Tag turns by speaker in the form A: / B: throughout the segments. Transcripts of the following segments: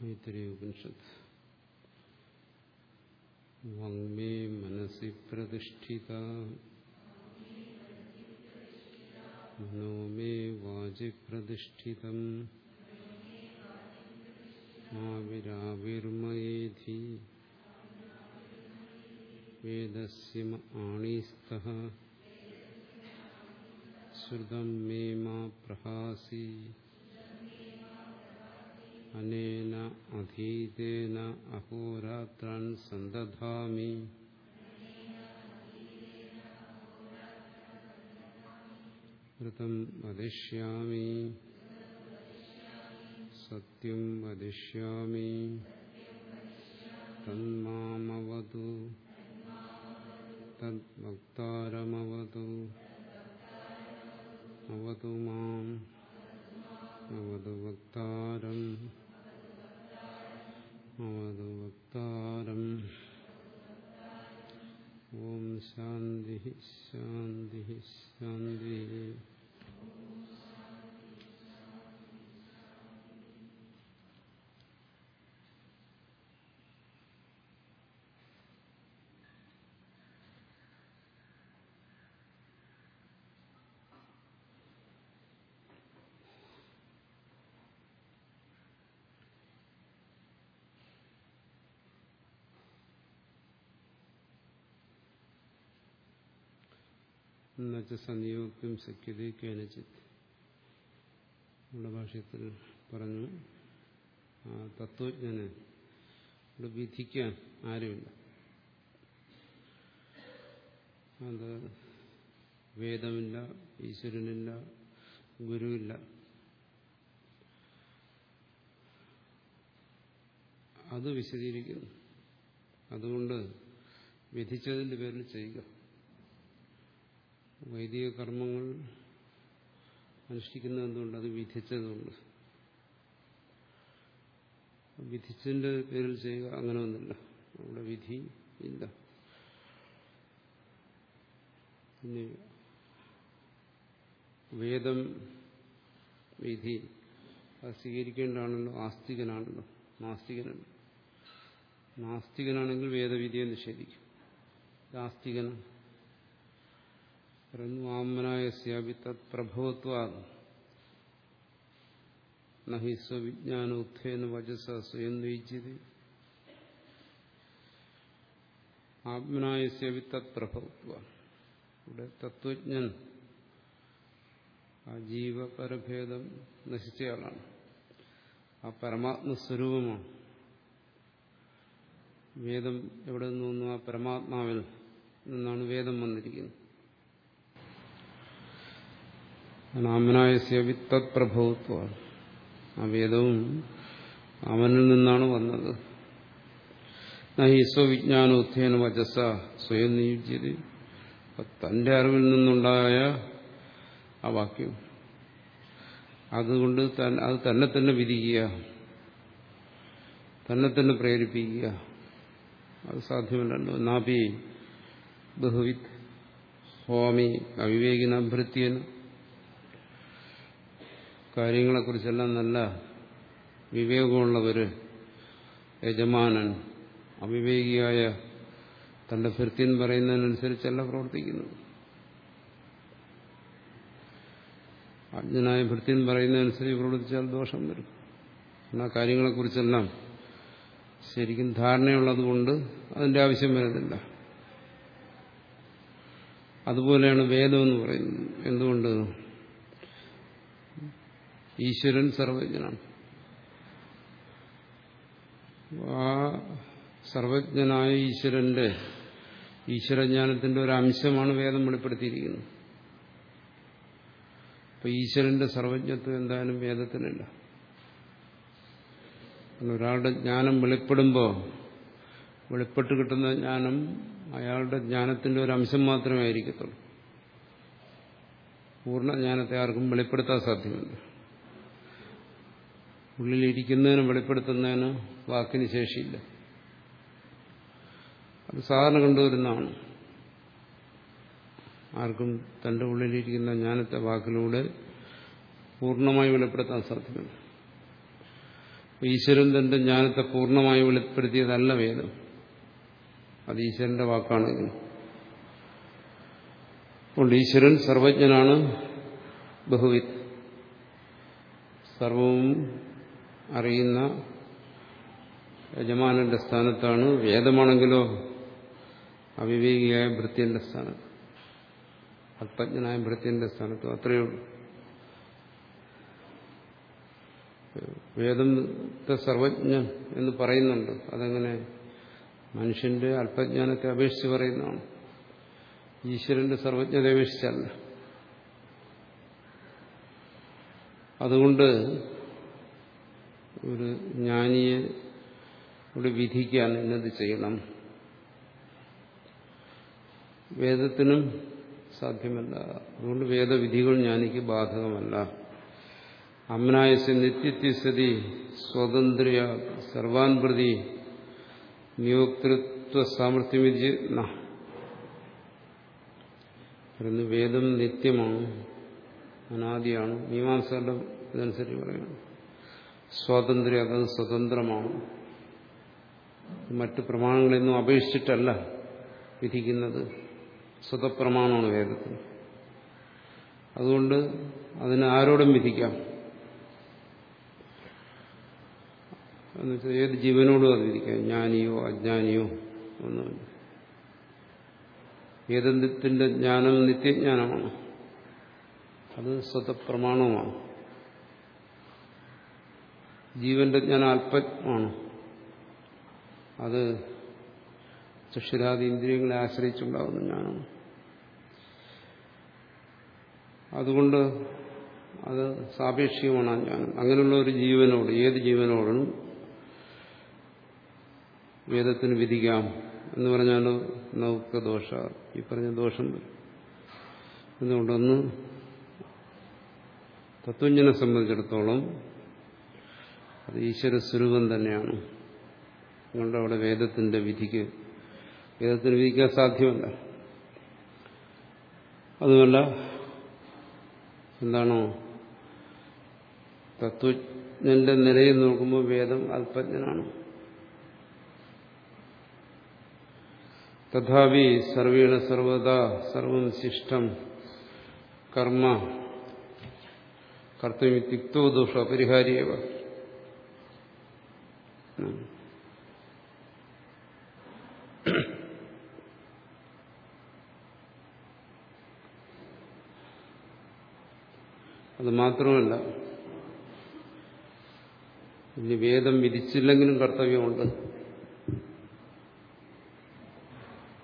A: ഉപനിഷത്ത് വാങ്മേ മനസി പ്രതിഷ്ഠിത മനോ may Wachi പ്രതിഷ്ഠിതം ആവിരാവിർമയേധി വേദസ്യ ആണീസ്തഃ ശ്രുതം may മാ പ്രഹാസി അനേന അധീതേന അഹോരാത്രാൻ സന്ദധാമി ൃതം വദിഷ്യാമി സത്യം വദിഷ്യാമി തന്മാമവതു തദ്വക്താരമവതു അവതു മാം അവതു വക്താരം അവതു വക്താരം ഓം ശാന്തി ശാന്തി ശാന്തി എന്നുവെച്ച സംയോഗക്കും ശക്യത കേനച്ചിത് നമ്മുടെ ഭാഷയത്തിൽ പറഞ്ഞു ആ തത്വജ്ഞന് ഇവിടെ വിധിക്കാൻ ആരുമില്ല. അത് വേദമില്ല ഈശ്വരനില്ല ഗുരുവില്ല. അത് വിശദീകരിക്കുന്നു. അതുകൊണ്ട് വിധിച്ചതിന്റെ പേരിൽ ചെയ്യുക. വൈദിക കർമ്മങ്ങൾ അനുഷ്ഠിക്കുന്നത് എന്തുകൊണ്ട്? അത് വിധിച്ചതുകൊണ്ട്. വിധിച്ചതിന്റെ പേരിൽ ചെയ്യുക അങ്ങനെ ഒന്നുമില്ല നമ്മുടെ വിധി ഇല്ല. പിന്നെ വേദം വിധി അത് സ്വീകരിക്കേണ്ടതാണല്ലോ. ആസ്തികനാണല്ലോ. നാസ്തികനല്ല. നാസ്തികനാണെങ്കിൽ വേദവിധിയെ നിഷേധിക്കും. ആസ്തികനാണ്. പറയുന്നു ആമനായ സ്യാപി തത് പ്രഭവത്വാ നഹി സ്വവിജ്ഞാനോത്ഥേന വചസ സ്വയം ആത്മനായ തത് പ്രഭവത്വ ഇവിടെ തത്വജ്ഞൻ ആ ജീവപരഭേദം നശിച്ചയാളാണ്. ആ പരമാത്മസ്വരൂപമാണ്. വേദം എവിടെ നിന്ന് ആ പരമാത്മാവിൽ നിന്നാണ് വേദം വന്നിരിക്കുന്നത്. നാമനായ സേവിത്തത് പ്രഭവത്വ ആ വേദവും അവനിൽ നിന്നാണ് വന്നത്. നഹി സ്വവിജ്ഞാനോത്ഥേന വചസ സ്വയം നിയുജ്യത്. തന്റെ അറിവിൽ നിന്നുണ്ടായ ആ വാക്യം. അതുകൊണ്ട് അത് തന്നെ തന്നെ വിധിക്കുക തന്നെ തന്നെ പ്രേരിപ്പിക്കുക. അത് സാധ്യമല്ലല്ലോ നാപി ബഹുവിത് സ്വാമി അവിവേകിന ഭൃത്യന് കാര്യങ്ങളെക്കുറിച്ചെല്ലാം നല്ല വിവേകമുള്ളവര് യജമാനൻ അവിവേകിയായ തന്റെ ഭൃത്യൻ പറയുന്നതിനനുസരിച്ചല്ല പ്രവർത്തിക്കുന്നത്. അജ്ഞനായ ഭൃത്യൻ പറയുന്നതനുസരിച്ച് പ്രവർത്തിച്ചാൽ ദോഷം വരും. എന്നാ കാര്യങ്ങളെക്കുറിച്ചെല്ലാം ശരിക്കും ധാരണയുള്ളതുകൊണ്ട് അതിന്റെ ആവശ്യം വരുന്നില്ല. അതുപോലെയാണ് വേദം എന്ന് പറയുന്നത്. എന്തുകൊണ്ട് ഈശ്വരൻ സർവജ്ഞനാണ്. ആ സർവജ്ഞനായ ഈശ്വരന്റെ ഈശ്വരജ്ഞാനത്തിന്റെ ഒരു അംശമാണ് വേദം വെളിപ്പെടുത്തിയിരിക്കുന്നത്. അപ്പൊ ഈശ്വരന്റെ സർവജ്ഞത്വം എന്തായാലും വേദത്തിനില്ല. ഒരാളുടെ ജ്ഞാനം വെളിപ്പെടുമ്പോൾ വെളിപ്പെട്ട് കിട്ടുന്ന ജ്ഞാനം അയാളുടെ ജ്ഞാനത്തിന്റെ ഒരു അംശം മാത്രമേ ആയിരിക്കത്തുള്ളൂ. പൂർണ ജ്ഞാനത്തെ ആർക്കും വെളിപ്പെടുത്താൻ സാധ്യമല്ല. ഉള്ളിലിരിക്കുന്നതിന് വെളിപ്പെടുത്തുന്നതിന് വാക്കിന് ശേഷിയില്ല. അത് സാധാരണ കണ്ടുവരുന്നതാണ്. ആർക്കും തന്റെ ഉള്ളിലിരിക്കുന്ന ജ്ഞാനത്തെ വാക്കിലൂടെ പൂർണമായി വെളിപ്പെടുത്താൻ സാധ്യമല്ല ഈശ്വരൻ തന്റെ ജ്ഞാനത്തെ പൂർണമായി വെളിപ്പെടുത്തിയതല്ല വേദം. അത് ഈശ്വരന്റെ വാക്കാണെങ്കിൽ അതുകൊണ്ട് ഈശ്വരൻ സർവജ്ഞനാണ് ബഹുവിത് സർവവും അറിയുന്ന യജമാനന്റെ സ്ഥാനത്താണ് വേദമാണെങ്കിലോ അവിവേകിയായ ഭൃത്യന്റെ സ്ഥാനത്ത് അല്പജ്ഞനായ ഭൃത്യന്റെ സ്ഥാനത്ത് അത്രയേ ഉള്ളൂ. വേദത്തെ സർവജ്ഞൻ എന്ന് പറയുന്നുണ്ട്. അതെങ്ങനെ മനുഷ്യന്റെ അല്പജ്ഞാനത്തെ അപേക്ഷിച്ച് പറയുന്നതാണ്. ഈശ്വരന്റെ സർവജ്ഞത അപേക്ഷിച്ചല്ല. അതുകൊണ്ട് ഒരു ജ്ഞാനിയെ ഇവിടെ വിധിക്കാൻ എന്നത് ചെയ്യണം. വേദത്തിനും സാധ്യമല്ല. അതുകൊണ്ട് വേദവിധികൾ ജ്ഞാനിക്ക് ബാധകമല്ല. അമ്നായസ് നിത്യത്യസ്ഥിതി സ്വതന്ത്ര്യ സർവാൻ പ്രതി നിയോക്തൃത്വ സാമർഥ്യമിതി പറയുന്നു വേദം നിത്യമാണ് അനാദിയാണ് മീമാംസകളുടെ ഇതനുസരിച്ച് പറയുന്നു. സ്വാതന്ത്ര്യം അത് സ്വതന്ത്രമാണ്. മറ്റ് പ്രമാണങ്ങളെന്നും അപേക്ഷിച്ചിട്ടല്ല വിധിക്കുന്നത്. സ്വതപ്രമാണമാണ് വേദത്തിന് അതുകൊണ്ട് അതിനെ ആരോടും വിധിക്കാം. എന്നുവെച്ചാൽ ഏത് ജീവനോടും അത് വിധിക്കാം. ജ്ഞാനിയോ അജ്ഞാനിയോ ഒന്നുമില്ല വേദത്തിന്റെ ജ്ഞാനം നിത്യജ്ഞാനമാണ്. അത് സ്വതപ്രമാണവുമാണ്. ജീവന്റെ ജ്ഞാനം അല്പമാണ് അത് ചക്ഷുരാദി ഇന്ദ്രിയങ്ങളെ ആശ്രയിച്ചുണ്ടാകുന്ന ജ്ഞാനമാണ്. അതുകൊണ്ട് അത് സാപേക്ഷികമാണ് ആ ജ്ഞാനം. അങ്ങനെയുള്ള ഒരു ജീവനോട് ഏത് ജീവനോടും വേദത്തിന് വിധിക്കാം എന്ന് പറഞ്ഞാൽ നൗക്ക ദോഷ ഈ പറഞ്ഞ ദോഷം എന്തുകൊണ്ടൊന്ന് തത്വജ്ഞനെ സംബന്ധിച്ചിടത്തോളം അത് ഈശ്വര സ്വരൂപം തന്നെയാണ്. അതുകൊണ്ട് അവിടെ വേദത്തിന്റെ വിധിക്ക് വേദത്തിന് വിധിക്കാൻ സാധ്യമല്ല. അതുമല്ല എന്താണോ തത്വജ്ഞന്റെ നിലയിൽ നോക്കുമ്പോൾ വേദം അല്പജ്ഞനാണ്. തഥാപി സർവേണ സർവത സർവം ശിഷ്ടം കർമ്മ കർത്തവ്യുക്തോ ദോഷ പരിഹാരിയവ അത് മാത്രമല്ല ഇനി വേദം വിധിച്ചില്ലെങ്കിലും കർത്തവ്യമുണ്ട്.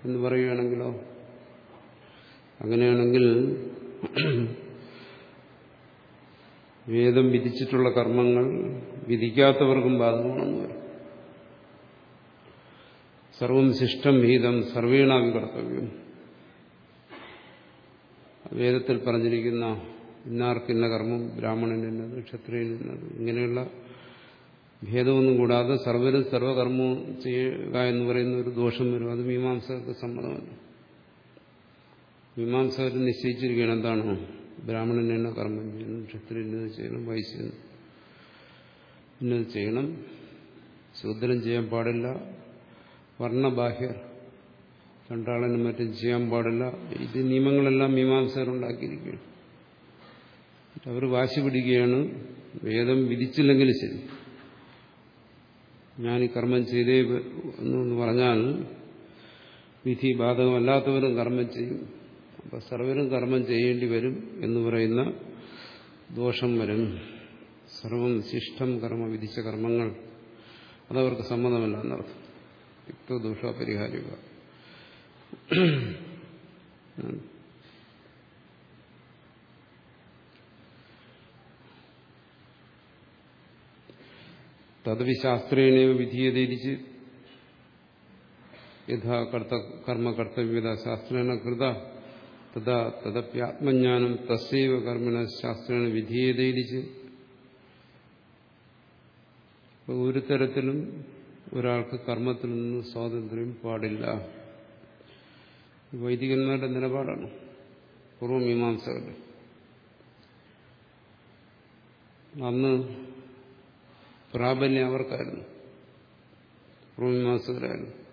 A: എന്ന് പറയുകയാണെങ്കിലോ? അങ്ങനെയാണെങ്കിൽ വേദം വിധിച്ചിട്ടുള്ള കർമ്മങ്ങൾ വിധിക്കാത്തവർക്കും ബാധകമാണെന്ന് വരും. സർവം ശിഷ്ടം ഹീതം സർവേണാവി കർത്തവ്യം വേദത്തിൽ പറഞ്ഞിരിക്കുന്ന ഇന്നാർക്കിന്ന കർമ്മം ബ്രാഹ്മണനിന്നത് ക്ഷത്രിയനിന്നത് ഇങ്ങനെയുള്ള ഭേദമൊന്നും കൂടാതെ സർവരും സർവകർമ്മവും ചെയ്യുക എന്ന് പറയുന്ന ഒരു ദോഷം വരും. അത് മീമാംസകർക്ക് സമ്മതമല്ല. മീമാംസകർ നിശ്ചയിച്ചിരിക്കുകയാണ് എന്താണോ? ബ്രാഹ്മണൻ എന്ന കർമ്മം ചെയ്യണം ക്ഷത്രിയന് ചെയ്യണം വൈശ്യൻ ഇന്നത് ചെയ്യണം. ശൂദ്രം ചെയ്യാൻ പാടില്ല. വർണബാഹ്യർ രണ്ടാളിനും മറ്റും ചെയ്യാൻ പാടില്ല. ഇത് നിയമങ്ങളെല്ലാം മീമാംസകരുണ്ടാക്കിയിരിക്കുകയാണ്. അവർ വാശി പിടിക്കുകയാണ്. വേദം വിധിച്ചില്ലെങ്കിലും ശരി. ഞാൻ ഈ കർമ്മം ചെയ്തേ എന്ന് പറഞ്ഞാൽ വിധി ബാധകമല്ലാത്തവരും കർമ്മം ചെയ്യും. അപ്പം സർവരും കർമ്മം ചെയ്യേണ്ടി വരും എന്ന് പറയുന്ന ദോഷം വരും. സർവം ശിഷ്ടം കർമ്മ വിധിച്ച കർമ്മങ്ങൾ. അതവർക്ക് സമ്മതമല്ല എന്നർത്ഥം. യുക്തദോഷ പരിഹാരിക തദവി ശാസ്ത്രേണ വിധീയതയിരിച്ച് യഥാ കർത്ത കർമ്മ കർത്തവ്യത ശാസ്ത്രേണ കൃത തഥാ തദപ്യാത്മജ്ഞാനം തസ്സൈവ കർമ്മണ ശാസ്ത്രേണ വിധീയതയിരിച്ച് ഒരു തരത്തിലും ഒരാൾക്ക് കർമ്മത്തിൽ നിന്ന് സ്വാതന്ത്ര്യം പാടില്ല. വൈദികന്മാരുടെ നിലപാടാണ്. പൂർവമീമാംസകരുടെ അന്ന് പ്രാബല്യം അവർക്കായിരുന്നു. പൂർവമീമാംസകരായിരുന്നു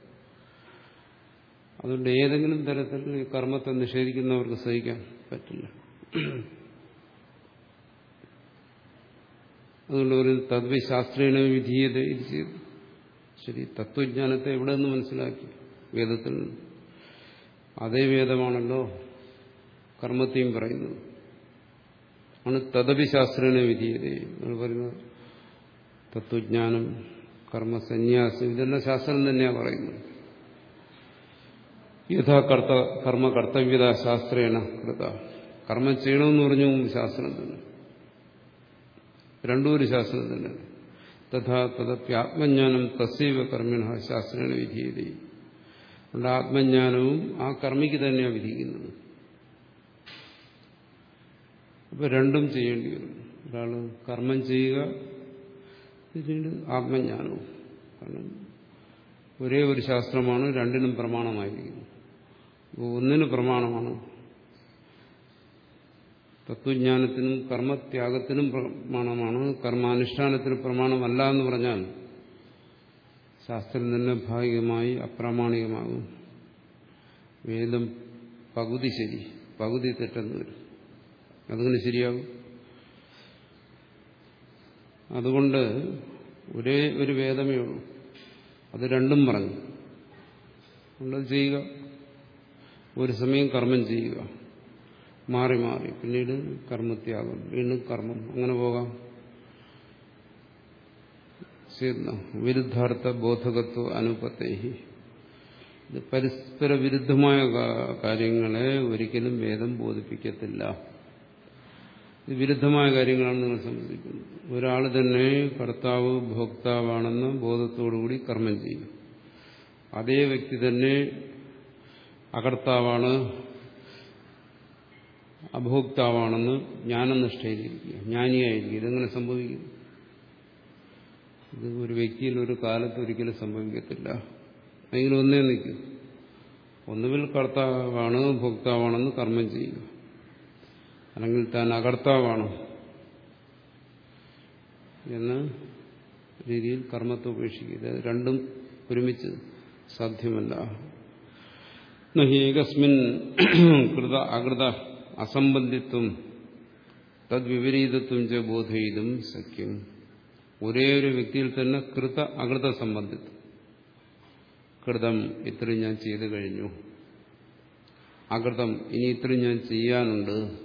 A: അതുകൊണ്ട് ഏതെങ്കിലും തരത്തിൽ ഈ കർമ്മത്തെ നിഷേധിക്കുന്നവർക്ക് സഹിക്കാൻ പറ്റില്ല. അതുകൊണ്ട് ഒരു തദ്വിശാസ്ത്രീയ വിധീയത ഇത് ചെയ്തു. ശരി തത്വജ്ഞാനത്തെ എവിടെ നിന്ന് മനസ്സിലാക്കി? വേദത്തിൽ അതേ വേദമാണല്ലോ കർമ്മത്തെയും പറയുന്നത്. ആണ് തദപി ശാസ്ത്രനെ വിധീയത എന്ന് പറയുന്നത്. തത്വജ്ഞാനം കർമ്മസന്യാസം ഇതെല്ലാം ശാസ്ത്രം തന്നെയാണ് പറയുന്നത്. യഥാ കർത്ത കർമ്മ കർത്തവ്യത ശാസ്ത്രേണ കൃത. കർമ്മം ചെയ്യണമെന്ന് പറഞ്ഞു ശാസ്ത്രം തന്നെ. രണ്ടും ഒരു ശാസ്ത്രം തന്നെ. തഥാ തദപ്യാത്മജ്ഞാനം തസ്സൈവ കർമ്മിണ ശാസ്ത്രേണ വിധീയത. അതുകൊണ്ട് ആത്മജ്ഞാനവും ആ കർമ്മിക്ക് തന്നെയാണ് വിധിക്കുന്നത്. അപ്പൊ രണ്ടും ചെയ്യേണ്ടി വരും. ഒരാൾ കർമ്മം ചെയ്യുക പിന്നീട് ആത്മജ്ഞാനവും. കാരണം ഒരേ ഒരു ശാസ്ത്രമാണ് രണ്ടിനും പ്രമാണമായിരിക്കുന്നത് ഒന്നിന് പ്രമാണമാണ് തത്വജ്ഞാനത്തിനും കർമ്മത്യാഗത്തിനും പ്രമാണമാണ്. കർമാനുഷ്ഠാനത്തിന് പ്രമാണമല്ല എന്ന് പറഞ്ഞാൽ ശാസ്ത്രം തന്നെ ഭാഗികമായി അപ്രാമാണികമാകും. വേദം പകുതി ശരി പകുതി തെറ്റെന്ന് വരും. അതങ്ങനെ ശരിയാകും. അതുകൊണ്ട് ഒരേ ഒരു വേദമേ ഉള്ളൂ. അത് രണ്ടും പറഞ്ഞു. അതുകൊണ്ട് ചെയ്യുക. ഒരു സമയം കർമ്മം ചെയ്യുക. മാറി മാറി. പിന്നീട് കർമ്മത്യാഗം. വീണ്ടും കർമ്മം. അങ്ങനെ പോകാം. വിരുദ്ധാർത്ഥ ബോധകത്വ അനുപത്തേഹി. ഇത് പരസ്പര വിരുദ്ധമായ കാര്യങ്ങളെ ഒരിക്കലും വേദം ബോധിപ്പിക്കത്തില്ല. ഇത് വിരുദ്ധമായ കാര്യങ്ങളാണ് നിങ്ങൾ സംബന്ധിക്കുന്നത്. ഒരാൾ തന്നെ കർത്താവ് ഭോക്താവാണെന്ന് ബോധത്തോടുകൂടി കർമ്മം ചെയ്യും. അതേ വ്യക്തി തന്നെ അകർത്താവാണ് അഭോക്താവാണെന്ന് ജ്ഞാനം നിഷ്ഠയിലിരിക്കുക ജ്ഞാനിയായിരിക്കുക. ഇതെങ്ങനെ സംഭവിക്കും? ഇത് ഒരു വ്യക്തിയിൽ ഒരു കാലത്ത് ഒരിക്കലും സംഭവിക്കത്തില്ല. അല്ലെങ്കിൽ ഒന്നേ നിൽക്കും. ഒന്നുകിൽ കർത്താവാണ് ഭോക്താവാണെന്ന് കർമ്മം ചെയ്യുക. അല്ലെങ്കിൽ താൻ അകർത്താവാണ് എന്ന രീതിയിൽ കർമ്മത്തെ ഉപേക്ഷിക്കുക. ഇത് രണ്ടും ഒരുമിച്ച് സാധ്യമല്ല. ഏകസ്മിൻ കൃത അകൃത അസംബന്ധിത്വം തദ്വിപരീതത്വം ചെ ബോധയിതും സഖ്യം. ഒരേ ഒരു വ്യക്തിയിൽ തന്നെ കൃത അകൃത സംബന്ധിത്വം. കൃതം ഇത്രയും ഞാൻ ചെയ്തു കഴിഞ്ഞു. അകൃതം ഇനി ഇത്രയും ഞാൻ ചെയ്യാനുണ്ട്.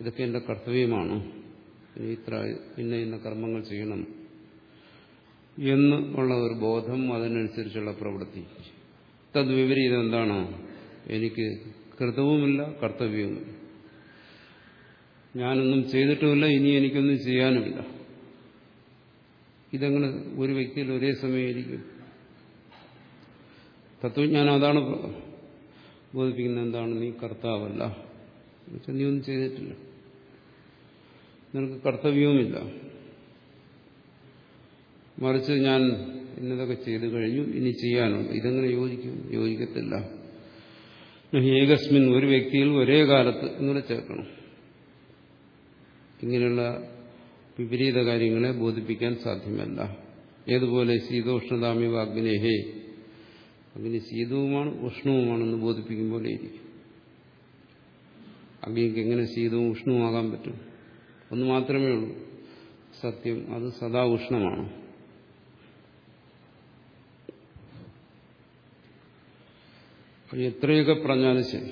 A: ഇതൊക്കെ എന്റെ കർത്തവ്യമാണ്. ഇനി ഇത്ര ഇന്ന ഇന്ന കർമ്മങ്ങൾ ചെയ്യണം എന്ന് ഉള്ള ഒരു ബോധം അതിനനുസരിച്ചുള്ള പ്രവൃത്തി. തദ്വിപരീതം എന്താണ്? എനിക്ക് കൃതവുമില്ല കർത്തവ്യവുമില്ല. ഞാനൊന്നും ചെയ്തിട്ടുമില്ല ഇനി എനിക്കൊന്നും ചെയ്യാനുമില്ല. ഇതങ്ങനെ ഒരു വ്യക്തിയിൽ ഒരേ സമയം ഇരിക്കും. തത്വജ്ഞാനം അതാണ് ബോധിപ്പിക്കുന്നത് എന്താണ് നീ കർത്താവല്ല. നീ ഒന്നും ചെയ്തിട്ടില്ല. നിനക്ക് കർത്തവ്യവുമില്ല. മറിച്ച് ഞാൻ ഇന്നതൊക്കെ ചെയ്തു കഴിഞ്ഞു ഇനി ചെയ്യാനുണ്ട്. ഇതെങ്ങനെ യോജിക്കും? യോജിക്കത്തില്ല. ഏകസ്മിൻ ഒരു വ്യക്തിയിൽ ഒരേ കാലത്ത് ഇങ്ങനെ ചേർക്കണം. ഇങ്ങനെയുള്ള വിപരീത കാര്യങ്ങളെ ബോധിപ്പിക്കാൻ സാധ്യമല്ല. ഏതുപോലെ ശീതോഷ്ണതാമിവ അഗ്നേഹേ അഗ്നി ശീതവുമാണ് ഉഷ്ണവുമാണെന്ന് ബോധിപ്പിക്കും പോലെ ഇരിക്കും. അഗ്നിക്ക് എങ്ങനെ ശീതവും ഉഷ്ണവുമാകാൻ പറ്റും? ഒന്ന് മാത്രമേ ഉള്ളൂ. സത്യം അത് സദാ ഉഷ്ണമാണ്. എത്രയൊക്കെ പറഞ്ഞാലും ശരി.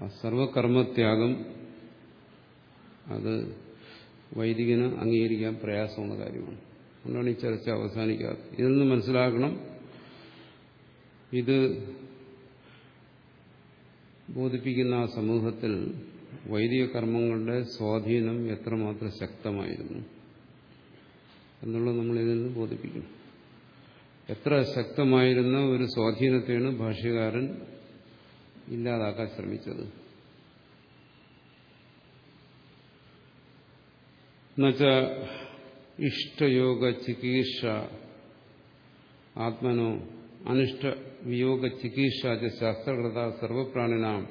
A: ആ സർവകർമ്മത്യാഗം അത് വൈദികന് അംഗീകരിക്കാൻ പ്രയാസമുള്ള കാര്യമാണ്. അതുകൊണ്ടാണ് ഈ ചർച്ച അവസാനിക്കാത്തത്. ഇതിൽ മനസ്സിലാക്കണം ഇത് ബോധിപ്പിക്കുന്ന ആ സമൂഹത്തിൽ വൈദിക കർമ്മങ്ങളുടെ സ്വാധീനം എത്രമാത്രം ശക്തമായിരുന്നു എന്നുള്ളത് നമ്മൾ ഇതിൽ നിന്ന് ബോധിപ്പിക്കണം. എത്ര ശക്തമായിരുന്ന ഒരു സ്വാധീനത്തെയാണ് ഭാഷ്യകാരൻ ഇല്ലാതാക്കാൻ ശ്രമിച്ചത്. എന്നുവെച്ചാ ഇഷ്ടയോഗ ചികിത്സ ആത്മനോ അനിഷ്ട വിയോഗ ചികിത്സ ശാസ്ത്രകൃത സർവപ്രാണിനാം.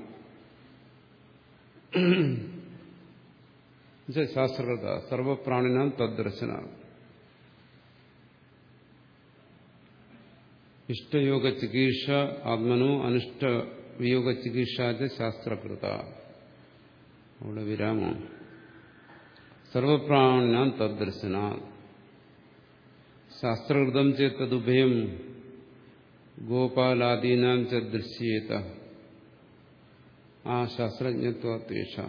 A: ശാസ്ത്രകൃത സർവപ്രാണിനാം തദ്ദർശന ഇഷ്ടയോഗ ചികിത്സ ആത്മനോ അനിഷ്ട വിയോഗ ചികിത്സാജ ശാസ്ത്രകൃത. അവിടെ വിരാമം. സർവപ്രാണിനാം തദ്ദർശന ശാസ്ത്രകൃതം ചേത്തതുഭയം ഗോപാലാദീനാം ച ദൃശ്യേത. ആ ശാസ്ത്രജ്ഞത്വേഷ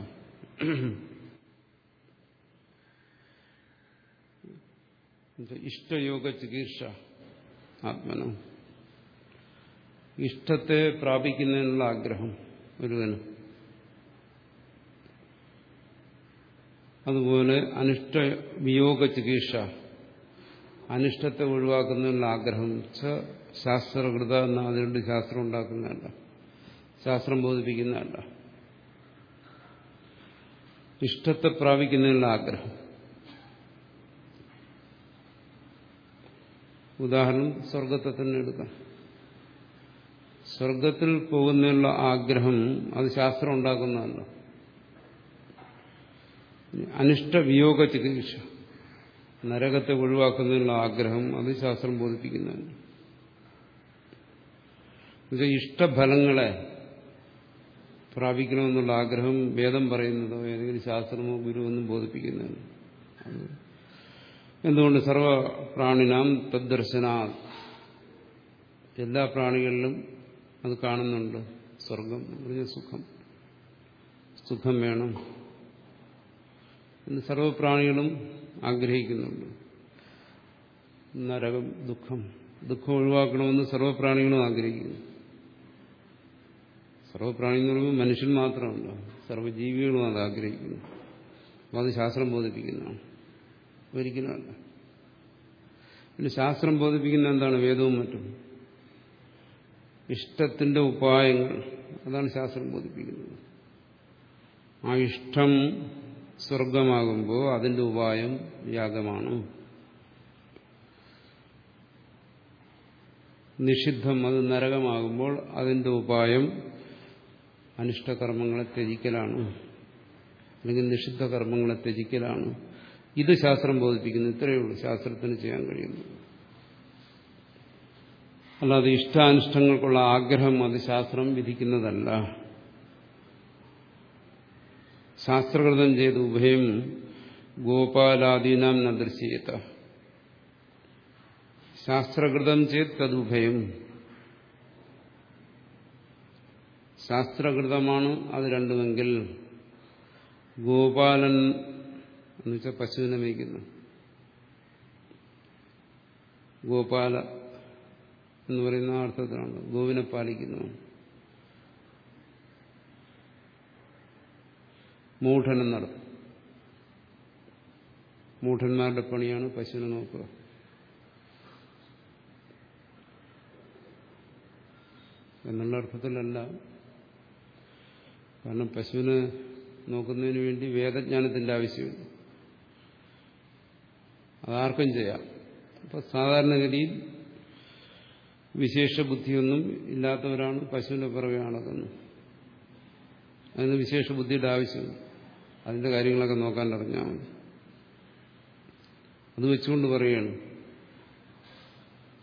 A: ഇഷ്ടയോഗ ചികിത്സ ആത്മനോ. ഇഷ്ടത്തെ പ്രാപിക്കുന്നതിനുള്ള ആഗ്രഹം ഒരുവന്. അതുപോലെ അനിഷ്ട വിയോഗ ചികിത്സ അനിഷ്ടത്തെ ഒഴിവാക്കുന്നതിനുള്ള ആഗ്രഹം ശാസ്ത്രകൃത എന്ന അതിനുണ്ട് ശാസ്ത്രം ഉണ്ടാക്കുന്നതല്ല ശാസ്ത്രം ബോധിപ്പിക്കുന്നതല്ല. ഇഷ്ടത്തെ പ്രാപിക്കുന്നതിനുള്ള ആഗ്രഹം. ഉദാഹരണം സ്വർഗത്തെ തന്നെ എടുക്കാം. സ്വർഗത്തിൽ പോകുന്നതിനുള്ള ആഗ്രഹം അത് ശാസ്ത്രം ഉണ്ടാക്കുന്നതല്ല. അനിഷ്ട വിയോഗ ചികിത്സ. നരകത്തെ ഒഴിവാക്കുന്നതിനുള്ള ആഗ്രഹം അത് ശാസ്ത്രം എന്നുവെച്ചാൽ ഇഷ്ടഫലങ്ങളെ പ്രാപിക്കണമെന്നുള്ള ആഗ്രഹം വേദം പറയുന്നതോ ഏതെങ്കിലും ശാസ്ത്രമോ ഗുരുവെന്നും ബോധിപ്പിക്കുന്നുണ്ട് എന്തുകൊണ്ട് സർവ പ്രാണിനാം തദ്ദർശന എല്ലാ പ്രാണികളിലും അത് കാണുന്നുണ്ട്? സ്വർഗം പറഞ്ഞ സുഖം. സുഖം വേണം എന്ന് സർവപ്രാണികളും ആഗ്രഹിക്കുന്നുണ്ട്. നരകം ദുഃഖം. ദുഃഖം ഒഴിവാക്കണമെന്ന് സർവപ്രാണികളും ആഗ്രഹിക്കുന്നു. സർവപ്രാണി എന്ന് പറയുമ്പോൾ മനുഷ്യൻ മാത്രമല്ല സർവജീവികളും അത് ആഗ്രഹിക്കുന്നു. അപ്പോൾ അത് ശാസ്ത്രം ബോധിപ്പിക്കുന്നതാണ്. ഒരിക്കലുമല്ല പിന്നെ ശാസ്ത്രം ബോധിപ്പിക്കുന്ന എന്താണ്? വേദവും മറ്റും. ഇഷ്ടത്തിന്റെ ഉപായങ്ങൾ. അതാണ് ശാസ്ത്രം ബോധിപ്പിക്കുന്നത്. ആ ഇഷ്ടം സ്വർഗമാകുമ്പോൾ അതിന്റെ ഉപായം യാഗമാണ് നിഷിദ്ധം അത് നരകമാകുമ്പോൾ അതിന്റെ ഉപായം അനിഷ്ടകർമ്മങ്ങളെ ത്യജിക്കലാണ്. അല്ലെങ്കിൽ നിഷിദ്ധ കർമ്മങ്ങളെ ത്യജിക്കലാണ്. ഇത് ശാസ്ത്രം ബോധിപ്പിക്കുന്നു. ഇത്രയേ ഉള്ളൂ. ശാസ്ത്രത്തിന് ചെയ്യാൻ കഴിയുന്നു അല്ലാതെ ഇഷ്ടാനിഷ്ടങ്ങൾക്കുള്ള ആഗ്രഹം അത് ശാസ്ത്രം വിധിക്കുന്നതല്ല. ശാസ്ത്രകൃതം ചെയ്ത് ഉഭയം ഗോപാലാദീനാം നദൃശ്യത ശാസ്ത്രകൃതം ചെയ്ത് തതുഭയം. ശാസ്ത്രകൃതമാണ് അത് രണ്ടുമെങ്കിൽ ഗോപാലൻ എന്നുവെച്ചാൽ പശുവിനെ മേയ്ക്കുന്നു. ഗോപാല എന്ന് പറയുന്ന അർത്ഥത്തിലാണ്. ഗോവിനെ പാലിക്കുന്നു. മൂഢനം എന്നർത്ഥം മൂഢന്മാരുടെ പണിയാണ് പശുവിനെ നോക്കുക. എന്നുള്ള അർത്ഥത്തിലല്ല. കാരണം പശുവിനെ നോക്കുന്നതിന് വേണ്ടി വേദജ്ഞാനത്തിന്റെ ആവശ്യമില്ല. അതാർക്കും ചെയ്യാം. അപ്പൊ സാധാരണഗതിയിൽ വിശേഷ ബുദ്ധിയൊന്നും ഇല്ലാത്തവരാണ് പശുവിന്റെ പുറകെ നടക്കുന്നത് അതിന് വിശേഷ ബുദ്ധിയുടെ ആവശ്യം അതിന്റെ കാര്യങ്ങളൊക്കെ നോക്കാൻ അറിഞ്ഞാൽ മതി. അത് വെച്ചുകൊണ്ട് പറയുകയാണ്.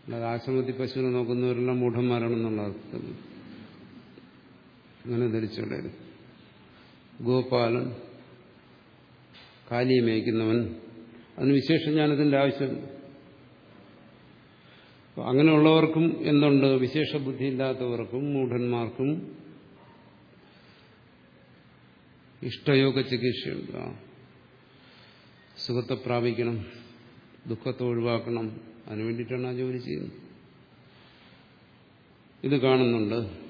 A: അല്ലാതെ ആശ്രമത്തിൽ പശുവിനെ നോക്കുന്നവരെല്ലാം മൂഢന്മാരാണെന്നുള്ള അർത്ഥത്തിൽ. അങ്ങനെ ധരിച്ചുകൊണ്ടേ ഗോപാലൻ കാലിയെ മേയ്ക്കുന്നവൻ. അതിന് വിശേഷം ഞാനതിന്റെ ആവശ്യമില്ല. അങ്ങനെയുള്ളവർക്കും എന്തുണ്ട്? വിശേഷ ബുദ്ധിയില്ലാത്തവർക്കും മൂഢന്മാർക്കും ഇഷ്ടയോഗ ചികിത്സയുണ്ട്? സുഖത്തെ പ്രാപിക്കണം ദുഃഖത്തെ ഒഴിവാക്കണം. അതിനു വേണ്ടിയിട്ടാണ് ആ ജോലി ചെയ്യുന്നത്. ഇത് കാണുന്നുണ്ട്.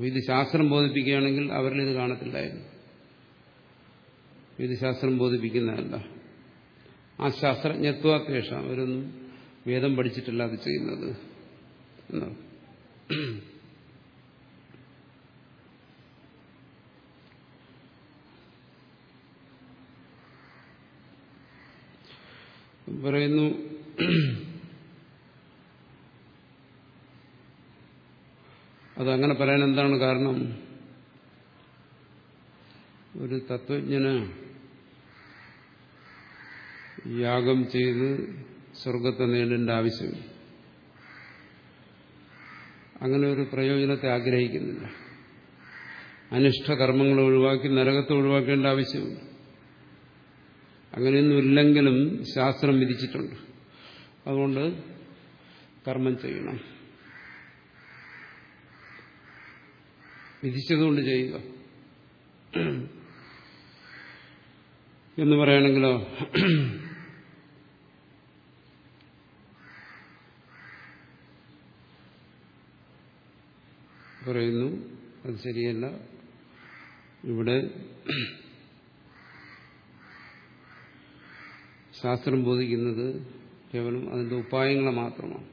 A: ഇത് ശാസ്ത്രം ബോധിപ്പിക്കുകയാണെങ്കിൽ അവരിൽ ഇത് കാണത്തില്ലായിരുന്നു. ഇത് ശാസ്ത്രം ബോധിപ്പിക്കുന്നതല്ല. ആ ശാസ്ത്രജ്ഞത്വാത്വേഷം അവരൊന്നും വേദം പഠിച്ചിട്ടല്ല അത് ചെയ്യുന്നത് എന്നാണ് പറയുന്നു അതങ്ങനെ പറയാൻ എന്താണ് കാരണം? ഒരു തത്വജ്ഞന് യാഗം ചെയ്ത് സ്വർഗത്തെ നേടേണ്ട ആവശ്യമില്ല. അങ്ങനെ ഒരു പ്രയോജനത്തെ ആഗ്രഹിക്കുന്നില്ല. അനിഷ്ട കർമ്മങ്ങൾ ഒഴിവാക്കി നരകത്തെ ഒഴിവാക്കേണ്ട ആവശ്യമില്ല. അങ്ങനെയൊന്നും ഇല്ലെങ്കിലും ശാസ്ത്രം വിധിച്ചിട്ടുണ്ട്. അതുകൊണ്ട് കർമ്മം ചെയ്യണം. വിധിച്ചതുകൊണ്ട് ചെയ്യുക. എന്ന് പറയുകയാണെങ്കിലോ പറയുന്നു. അത് ശരിയല്ല. ഇവിടെ ശാസ്ത്രം ബോധിക്കുന്നത് കേവലം അതിന്റെ ഉപായങ്ങളെ മാത്രമാണ്.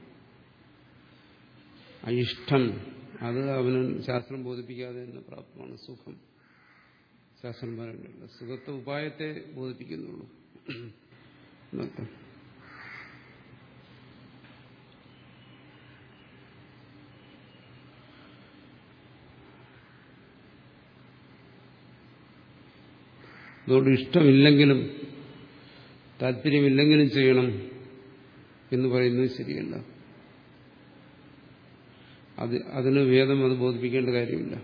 A: അയിഷ്ടം അത് അവന് ശാസ്ത്രം ബോധിപ്പിക്കാതെ തന്നെ പ്രാപ്തമാണ്. സുഖം. ശാസ്ത്രം പറയേണ്ടത് സുഖത്തെ ഉപായത്തെ ബോധിപ്പിക്കുന്നുള്ളൂ. എന്നർത്ഥം അതുകൊണ്ട് ഇഷ്ടമില്ലെങ്കിലും താല്പര്യമില്ലെങ്കിലും ചെയ്യണം എന്ന് പറയുന്നത് ശരിയല്ല. അത് അതിന് വേദം അത് ബോധിപ്പിക്കേണ്ട കാര്യമില്ല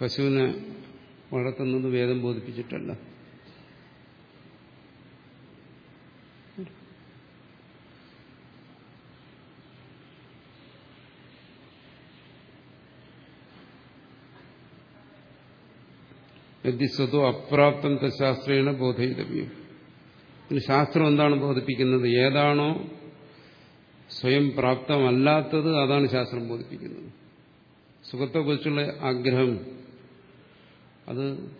A: പശുവിനെ വളർത്തുന്നത് വേദം ബോധിപ്പിച്ചിട്ടല്ല. യദ്യസ്വതോ അപ്രാപ്തം തശാസ്ത്രേണ ബോധയിതവ്യം. പിന്നെ ശാസ്ത്രം എന്താണ് ബോധിപ്പിക്കുന്നത്? ഏതാണോ സ്വയം പ്രാപ്തമല്ലാത്തത് അതാണ് ശാസ്ത്രം ബോധിപ്പിക്കുന്നത്. സുഖത്തെക്കുറിച്ചുള്ള ആഗ്രഹം അത്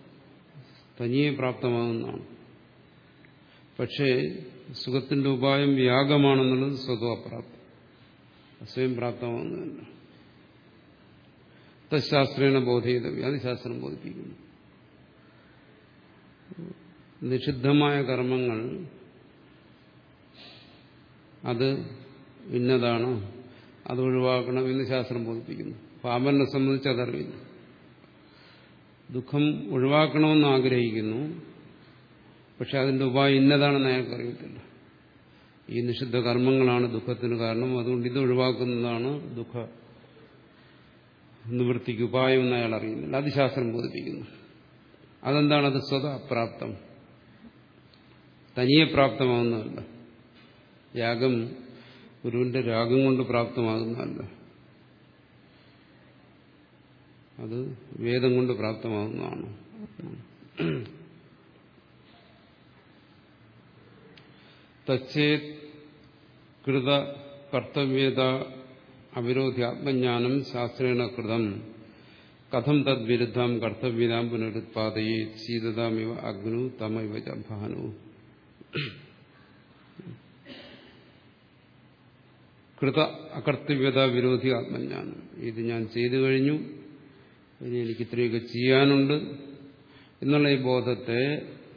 A: തനിയെ പ്രാപ്തമാകുന്നതാണ് പക്ഷേ സുഖത്തിന്റെ ഉപായം യാഗമാണെന്നുള്ളത് സ്വതോ അപ്രാപ്തം. സ്വയം പ്രാപ്തമാകുന്നതല്ല തശാസ്ത്രേണ ബോധയിതവ്യം. അത് ശാസ്ത്രം ബോധിപ്പിക്കുന്നു. നിഷിദ്ധമായ കർമ്മങ്ങൾ അത് ഇന്നതാണ് അത് ഒഴിവാക്കണം എന്ന് ശാസ്ത്രം ബോധിപ്പിക്കുന്നു. പാമ്പനെ സംബന്ധിച്ച് അതറിയില്ല. ദുഃഖം ഒഴിവാക്കണമെന്ന് ആഗ്രഹിക്കുന്നു പക്ഷെ അതിന്റെ ഉപായം ഇന്നതാണെന്ന് അയാൾക്ക് അറിയത്തില്ല. ഈ നിഷിദ്ധ കർമ്മങ്ങളാണ് ദുഃഖത്തിന് കാരണം. അതുകൊണ്ട് ഇത് ഒഴിവാക്കുന്നതാണ് ദുഃഖ നിവൃത്തിക്ക് ഉപായം എന്ന് അയാൾ അറിയുന്നില്ല. അത് ശാസ്ത്രം ബോധിപ്പിക്കുന്നു. അതെന്താണ് അത് സ്വത പ്രാപ്തം. തനിയെ പ്രാപ്തമാകുന്നതല്ല യാഗം ഗുരുവിന്റെ രാഗം കൊണ്ട് പ്രാപ്തമാകുന്നതല്ല. അത് വേദം കൊണ്ട് പ്രാപ്തമാകുന്നതാണ്. തച്ചേത് കൃത കർത്തവ്യത അവിരോധി ആത്മജ്ഞാനം ശാസ്ത്രേണ കൃതം. കഥം തദ്വിരുദ്ധം കർത്തവ്യതാം പുനരുത്പാദയെ ശീതതാമിവ അഗ്നു തമൈവ ഭാനു കൃത അകർത്തവ്യത വിരോധി ആത്മജ്ഞാനം. ഇത് ഞാൻ ചെയ്തു കഴിഞ്ഞു. ഇനി എനിക്ക് ഇത്രയൊക്കെ ചെയ്യാനുണ്ട്. എന്നുള്ള ഈ ബോധത്തെ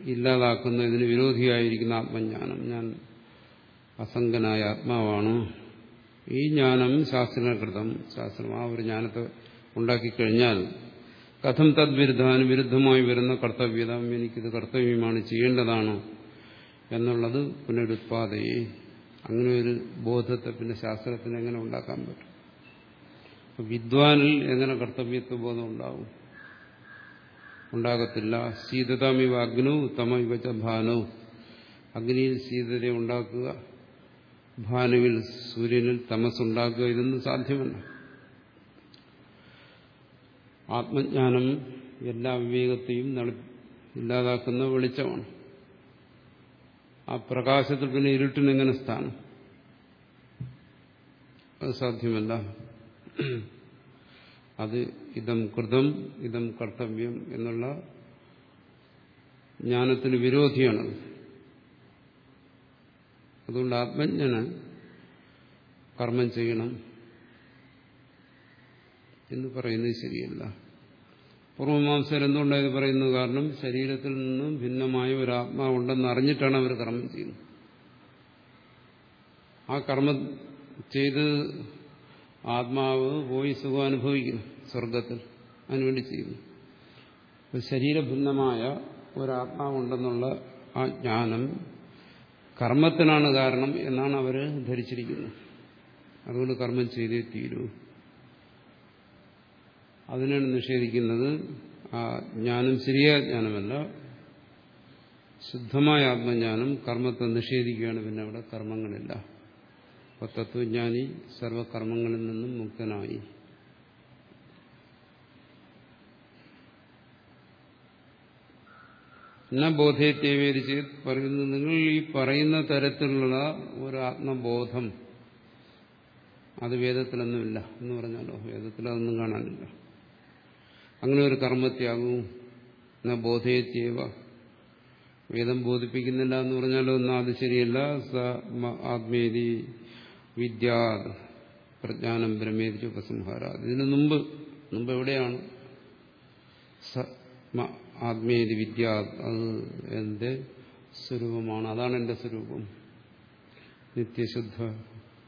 A: ഇല്ലാതാക്കുന്ന ഇതിന് വിരോധിയായിരിക്കുന്ന ആത്മജ്ഞാനം ഞാൻ അസംഗനായ ആത്മാവാണ്. ഈ ജ്ഞാനം ശാസ്ത്രകൃതം ശാസ്ത്രം ആ ഒരു ജ്ഞാനത്തെ ഉണ്ടാക്കിക്കഴിഞ്ഞാൽ കഥം തദ്വിരുദ്ധാന് വിരുദ്ധമായി വരുന്ന കർത്തവ്യത എനിക്കിത് കർത്തവ്യമാണ് ചെയ്യേണ്ടതാണ് എന്നുള്ളത് പുനരുത്പാദയെ അങ്ങനെ ഒരു ബോധത്തെ പിന്നെ ശാസ്ത്രത്തിന് എങ്ങനെ ഉണ്ടാക്കാൻ പറ്റും? വിദ്വാനിൽ എങ്ങനെ കർത്തവ്യത്വ ബോധം ഉണ്ടാവും? ഉണ്ടാകത്തില്ല. ശീതതാമിവ അഗ്നു തമ ച ഭാനു. അഗ്നിയിൽ ശീതത ഉണ്ടാക്കുക ഭാനുവിൽ സൂര്യനിൽ തമസ് ഉണ്ടാക്കുക ഇതൊന്നും സാധ്യമല്ല. ആത്മജ്ഞാനം എല്ലാ വിവേകത്തെയും ഇല്ലാതാക്കുന്ന വെളിച്ചമാണ്. ആ പ്രകാശത്തിൽ പിന്നെ ഇരുട്ടിനെങ്ങനെ സ്ഥാനം. അത് സാധ്യമല്ല. അത് ഇതം കൃതം ഇതം കർത്തവ്യം എന്നുള്ള ജ്ഞാനത്തിന് വിരോധിയാണത്. അതുകൊണ്ട് ആത്മജ്ഞന് കർമ്മം ചെയ്യണം. എന്ന് പറയുന്നത് ശരിയല്ല. പൂർവമാംസർ എന്തുകൊണ്ടാണ് ഇത് പറയുന്നത്? കാരണം ശരീരത്തിൽ നിന്നും ഭിന്നമായ ഒരു ആത്മാവുണ്ടെന്ന് അറിഞ്ഞിട്ടാണ് അവർ കർമ്മം ചെയ്യുന്നത്. ആ കർമ്മം ചെയ്ത് ആത്മാവ് പോയി സുഖം അനുഭവിക്കുന്നു സ്വർഗത്തിൽ അതിനുവേണ്ടി ചെയ്യുന്നു. ശരീരഭിന്നമായ ഒരാത്മാവുണ്ടെന്നുള്ള ആ ജ്ഞാനം കർമ്മത്തിനാണ് കാരണം എന്നാണ് അവർ ധരിച്ചിരിക്കുന്നത്. അതുകൊണ്ട് കർമ്മം ചെയ്തേ തീരൂ. അതിനാണ് നിഷേധിക്കുന്നത്. ആ ജ്ഞാനം ശരിയായ ജ്ഞാനമല്ല. ശുദ്ധമായ ആത്മജ്ഞാനം കർമ്മത്തെ നിഷേധിക്കുകയാണ് പിന്നെ അവിടെ കർമ്മങ്ങളില്ല. അപ്പൊ തത്വജ്ഞാനി സർവകർമ്മങ്ങളിൽ നിന്നും മുക്തനായി. എന്ന ബോധയത്യേവേദിച്ച് പറയുന്നത്? നിങ്ങൾ ഈ പറയുന്ന തരത്തിലുള്ള ഒരു ആത്മബോധം അത് വേദത്തിലൊന്നുമില്ല എന്ന് പറഞ്ഞാലോ? വേദത്തിൽ അതൊന്നും കാണാനില്ല. അങ്ങനെ ഒരു കർമ്മത്യാഗവും ബോധയത്യേവ വേദം ബോധിപ്പിക്കുന്നില്ല എന്ന് പറഞ്ഞാലോ ഒന്നും അത് ശരിയല്ല. സ ആത്മേതി വിദ്യാ പ്രജ്ഞാനം ബ്രഹ്മേതി ഉപസംഹാര. ഇതിനു മുമ്പ് മുമ്പ് എവിടെയാണ്? സ ആത്മേതി വിദ്യ അത് എന്റെ സ്വരൂപമാണ്? അതാണ് എന്റെ സ്വരൂപം. നിത്യശുദ്ധ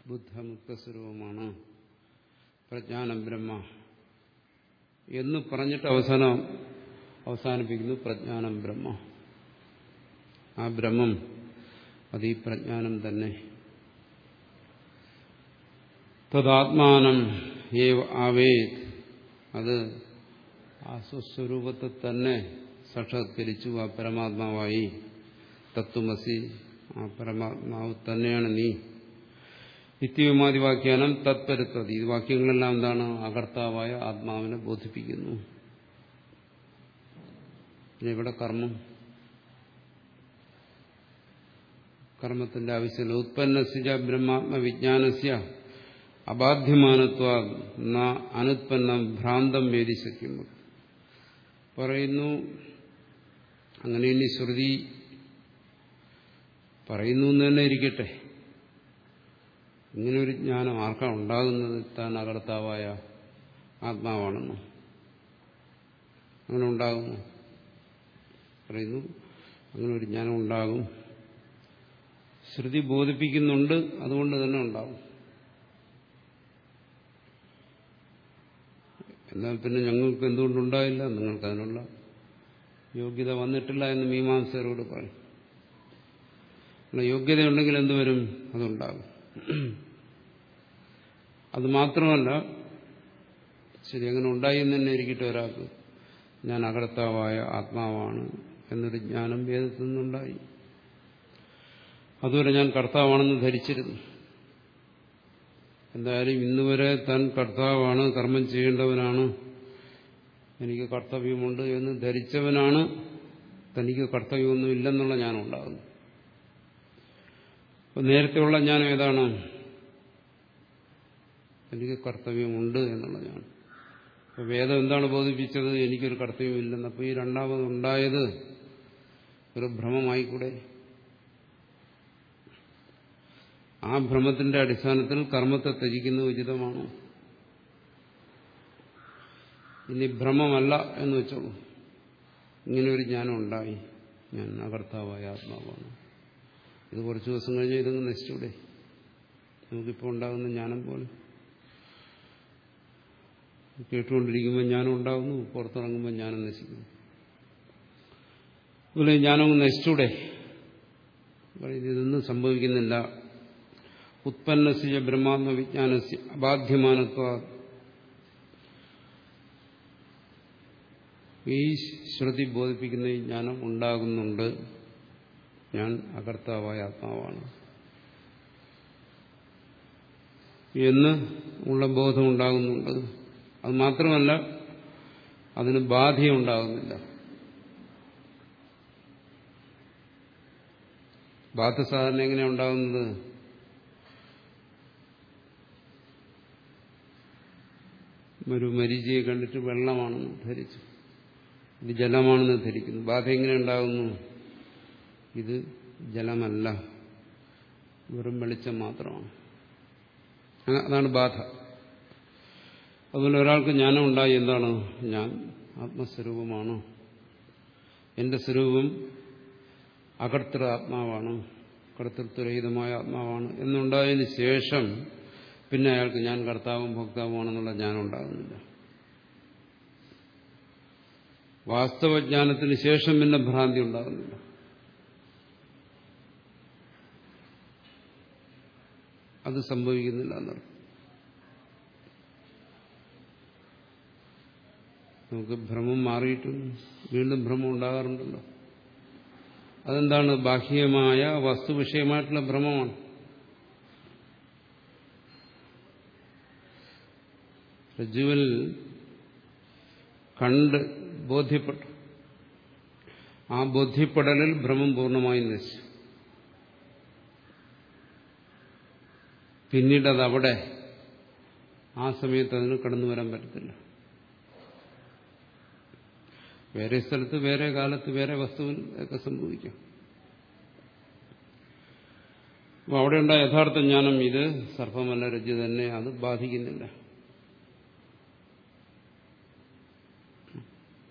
A: ബുദ്ധമുക്ത സ്വരൂപമാണ്. പ്രജ്ഞാനം ബ്രഹ്മ. എന്ന് പറഞ്ഞിട്ട് അവസാനം അവസാനിപ്പിക്കുന്നു പ്രജ്ഞാനം ബ്രഹ്മ. ആ ബ്രഹ്മം അത് ഈ പ്രജ്ഞാനം തന്നെ. തദാത്മാനം ഏവ ആവേത്. അത് ആ സ്വസ്വരൂപത്തെ തന്നെ സാക്ഷാത്കരിച്ചു ആ പരമാത്മാവായി. തത്വമസി ആ പരമാത്മാവ് തന്നെയാണ് നീ. നിത്യവിമാതി വാക്യാനം തത്പരത്വതി ഈ വാക്യങ്ങളെല്ലാം എന്താണ്? അകർത്താവായ ആത്മാവിനെ ബോധിപ്പിക്കുന്നു. ഇവിടെ കർമ്മം? കർമ്മത്തിന്റെ ആവശ്യമില്ല. ഉത്പന്നസ്യ ബ്രഹ്മാത്മവിജ്ഞാനസ്യ അബാധ്യമാനത്വ അനുത്പന്നം ഭ്രാന്തം വേദിശയ്ക്കുന്നു പറയുന്നു അങ്ങനെ ഇനി ശ്രുതി പറയുന്നു എന്ന് തന്നെ ഇരിക്കട്ടെ. ഇങ്ങനെ ഒരു ജ്ഞാനം ആർക്കാ ഉണ്ടാകുന്നത്? താൻ അകർത്താവായ ആത്മാവാണെന്നോ? അങ്ങനെ ഉണ്ടാകുന്നു പറയുന്നു അങ്ങനെ ഒരു ജ്ഞാനം ഉണ്ടാകും. ശ്രുതി ബോധിപ്പിക്കുന്നുണ്ട്. അതുകൊണ്ട് തന്നെ ഉണ്ടാകും. എന്നാൽ പിന്നെ ഞങ്ങൾക്ക് എന്തുകൊണ്ടുണ്ടായില്ല നിങ്ങൾക്ക് അതിനുള്ള യോഗ്യത വന്നിട്ടില്ല എന്ന് മീമാംസകരോട് പറയും. യോഗ്യതയുണ്ടെങ്കിൽ എന്തുവരും അതുണ്ടാകും. അത് മാത്രമല്ല ശരി അങ്ങനെ ഉണ്ടായി എന്ന് തന്നെ ഇരിക്കട്ടെ ഒരാൾക്ക്. ഞാൻ അകർത്താവായ ആത്മാവാണ് എന്നൊരു ജ്ഞാനം വേദത്തിൽ നിന്നുണ്ടായി. അതുവരെ ഞാൻ കർത്താവാണെന്ന് ധരിച്ചിരുന്നു. എന്തായാലും ഇന്നുവരെ താൻ കർത്താവാണ് കർമ്മം ചെയ്യേണ്ടവനാണ് എനിക്ക് കർത്തവ്യമുണ്ട് എന്ന് ധരിച്ചവനാണ് തനിക്ക് കർത്തവ്യമൊന്നും ഇല്ലെന്നുള്ള അപ്പം നേരത്തെയുള്ള ജ്ഞാനം ഏതാണ്? എനിക്ക് കർത്തവ്യമുണ്ട് എന്നുള്ള ഞാൻ അപ്പോൾ വേദം എന്താണ് ബോധിപ്പിച്ചത്? എനിക്കൊരു കർത്തവ്യമില്ലെന്ന്. അപ്പോൾ ഈ രണ്ടാമതുണ്ടായത് ഒരു ഭ്രമമായിക്കൂടെ? ആ ഭ്രമത്തിന്റെ അടിസ്ഥാനത്തിൽ കർമ്മത്തെ ത്യജിക്കുന്നത് ഉചിതമാണോ? ഇനി ഭ്രമമല്ല എന്ന് വെച്ചോളൂ. ഇങ്ങനെ ഒരു ജ്ഞാനം ഉണ്ടായി. ഞാൻ അകർത്താവായ ആത്മാവാണ്. ഇത് കുറച്ച് ദിവസം കഴിഞ്ഞ് ഇതങ്ങ് നശിച്ചൂടെ നമുക്കിപ്പോൾ ഉണ്ടാകുന്ന ജ്ഞാനം പോലെ. കേട്ടുകൊണ്ടിരിക്കുമ്പോൾ ജ്ഞാനം ഉണ്ടാകുന്നു പുറത്തിറങ്ങുമ്പോൾ ജ്ഞാനം നശിക്കുന്നു. അതുപോലെ ജ്ഞാനം നശിച്ചൂടെ ഇതൊന്നും സംഭവിക്കുന്നില്ല. ഉത്പന്നസ്യ ബ്രഹ്മാത്മ വിജ്ഞാനസ്യ അബാധ്യമാനത്വ. ഈ ശ്രുതി ബോധിപ്പിക്കുന്ന ഈ ജ്ഞാനം ഉണ്ടാകുന്നുണ്ട്. ഞാൻ അകർത്താവായ ആത്മാവാണ്. എന്ന് ഉള്ള ബോധം ഉണ്ടാകുന്നുണ്ട്. അത് മാത്രമല്ല അതിന് ബാധയുണ്ടാകുന്നില്ല ബാധ സാധാരണ എങ്ങനെയാണ് ഉണ്ടാകുന്നത്? ഒരു മരീചിയെ കണ്ടിട്ട് വെള്ളമാണെന്ന് ധരിച്ചു ഇത് ജലമാണെന്ന് ധരിക്കുന്നു ബാധ എങ്ങനെ ഉണ്ടാകുന്നു? ഇത് ജലമല്ല. വെറും വെളിച്ചം മാത്രമാണ്. അതാണ് ബാധ. അതുപോലെ ഒരാൾക്ക് ജ്ഞാനം ഉണ്ടായി എന്താണ്? ഞാൻ ആത്മസ്വരൂപമാണ്. എന്റെ സ്വരൂപം അകർത്തൃ ആത്മാവാണ് കർത്തൃത്വരഹിതമായ ആത്മാവാണ് എന്നുണ്ടായതിന് ശേഷം പിന്നെ അയാൾക്ക് ഞാൻ കർത്താവും ഭോക്താവുമാണെന്നുള്ള ജ്ഞാനം ഉണ്ടാകുന്നില്ല. വാസ്തവജ്ഞാനത്തിന് ശേഷം പിന്നെ ഭ്രാന്തി ഉണ്ടാകുന്നില്ല. അത് സംഭവിക്കുന്നില്ല എന്നർത്ഥം നമുക്ക് ഭ്രമം മാറിയിട്ടും വീണ്ടും ഭ്രമം ഉണ്ടാകാറുണ്ടല്ലോ. അതെന്താണ് ബാഹ്യമായ വസ്തുവിഷയമായിട്ടുള്ള ഭ്രമമാണ്. രജ്ജുവിൽ കണ്ട് ബോധ്യപ്പെട്ടു. ആ ബോധ്യപ്പെടലിൽ ഭ്രമം പൂർണമായി നശിച്ചു. പിന്നീട് അവിടെ ആ സമയത്ത് അതിന് കടന്നു വരാൻ പറ്റത്തില്ല. വേറെ സ്ഥലത്ത് വേറെ കാലത്ത് വേറെ വസ്തുവിൽ ഒക്കെ സംഭവിക്കാം. അപ്പോൾ അവിടെയുണ്ട യഥാർത്ഥ ജ്ഞാനം ഇത് സർപ്പമല്ല രജ്ജു തന്നെ അത് ബാധിക്കുന്നില്ല.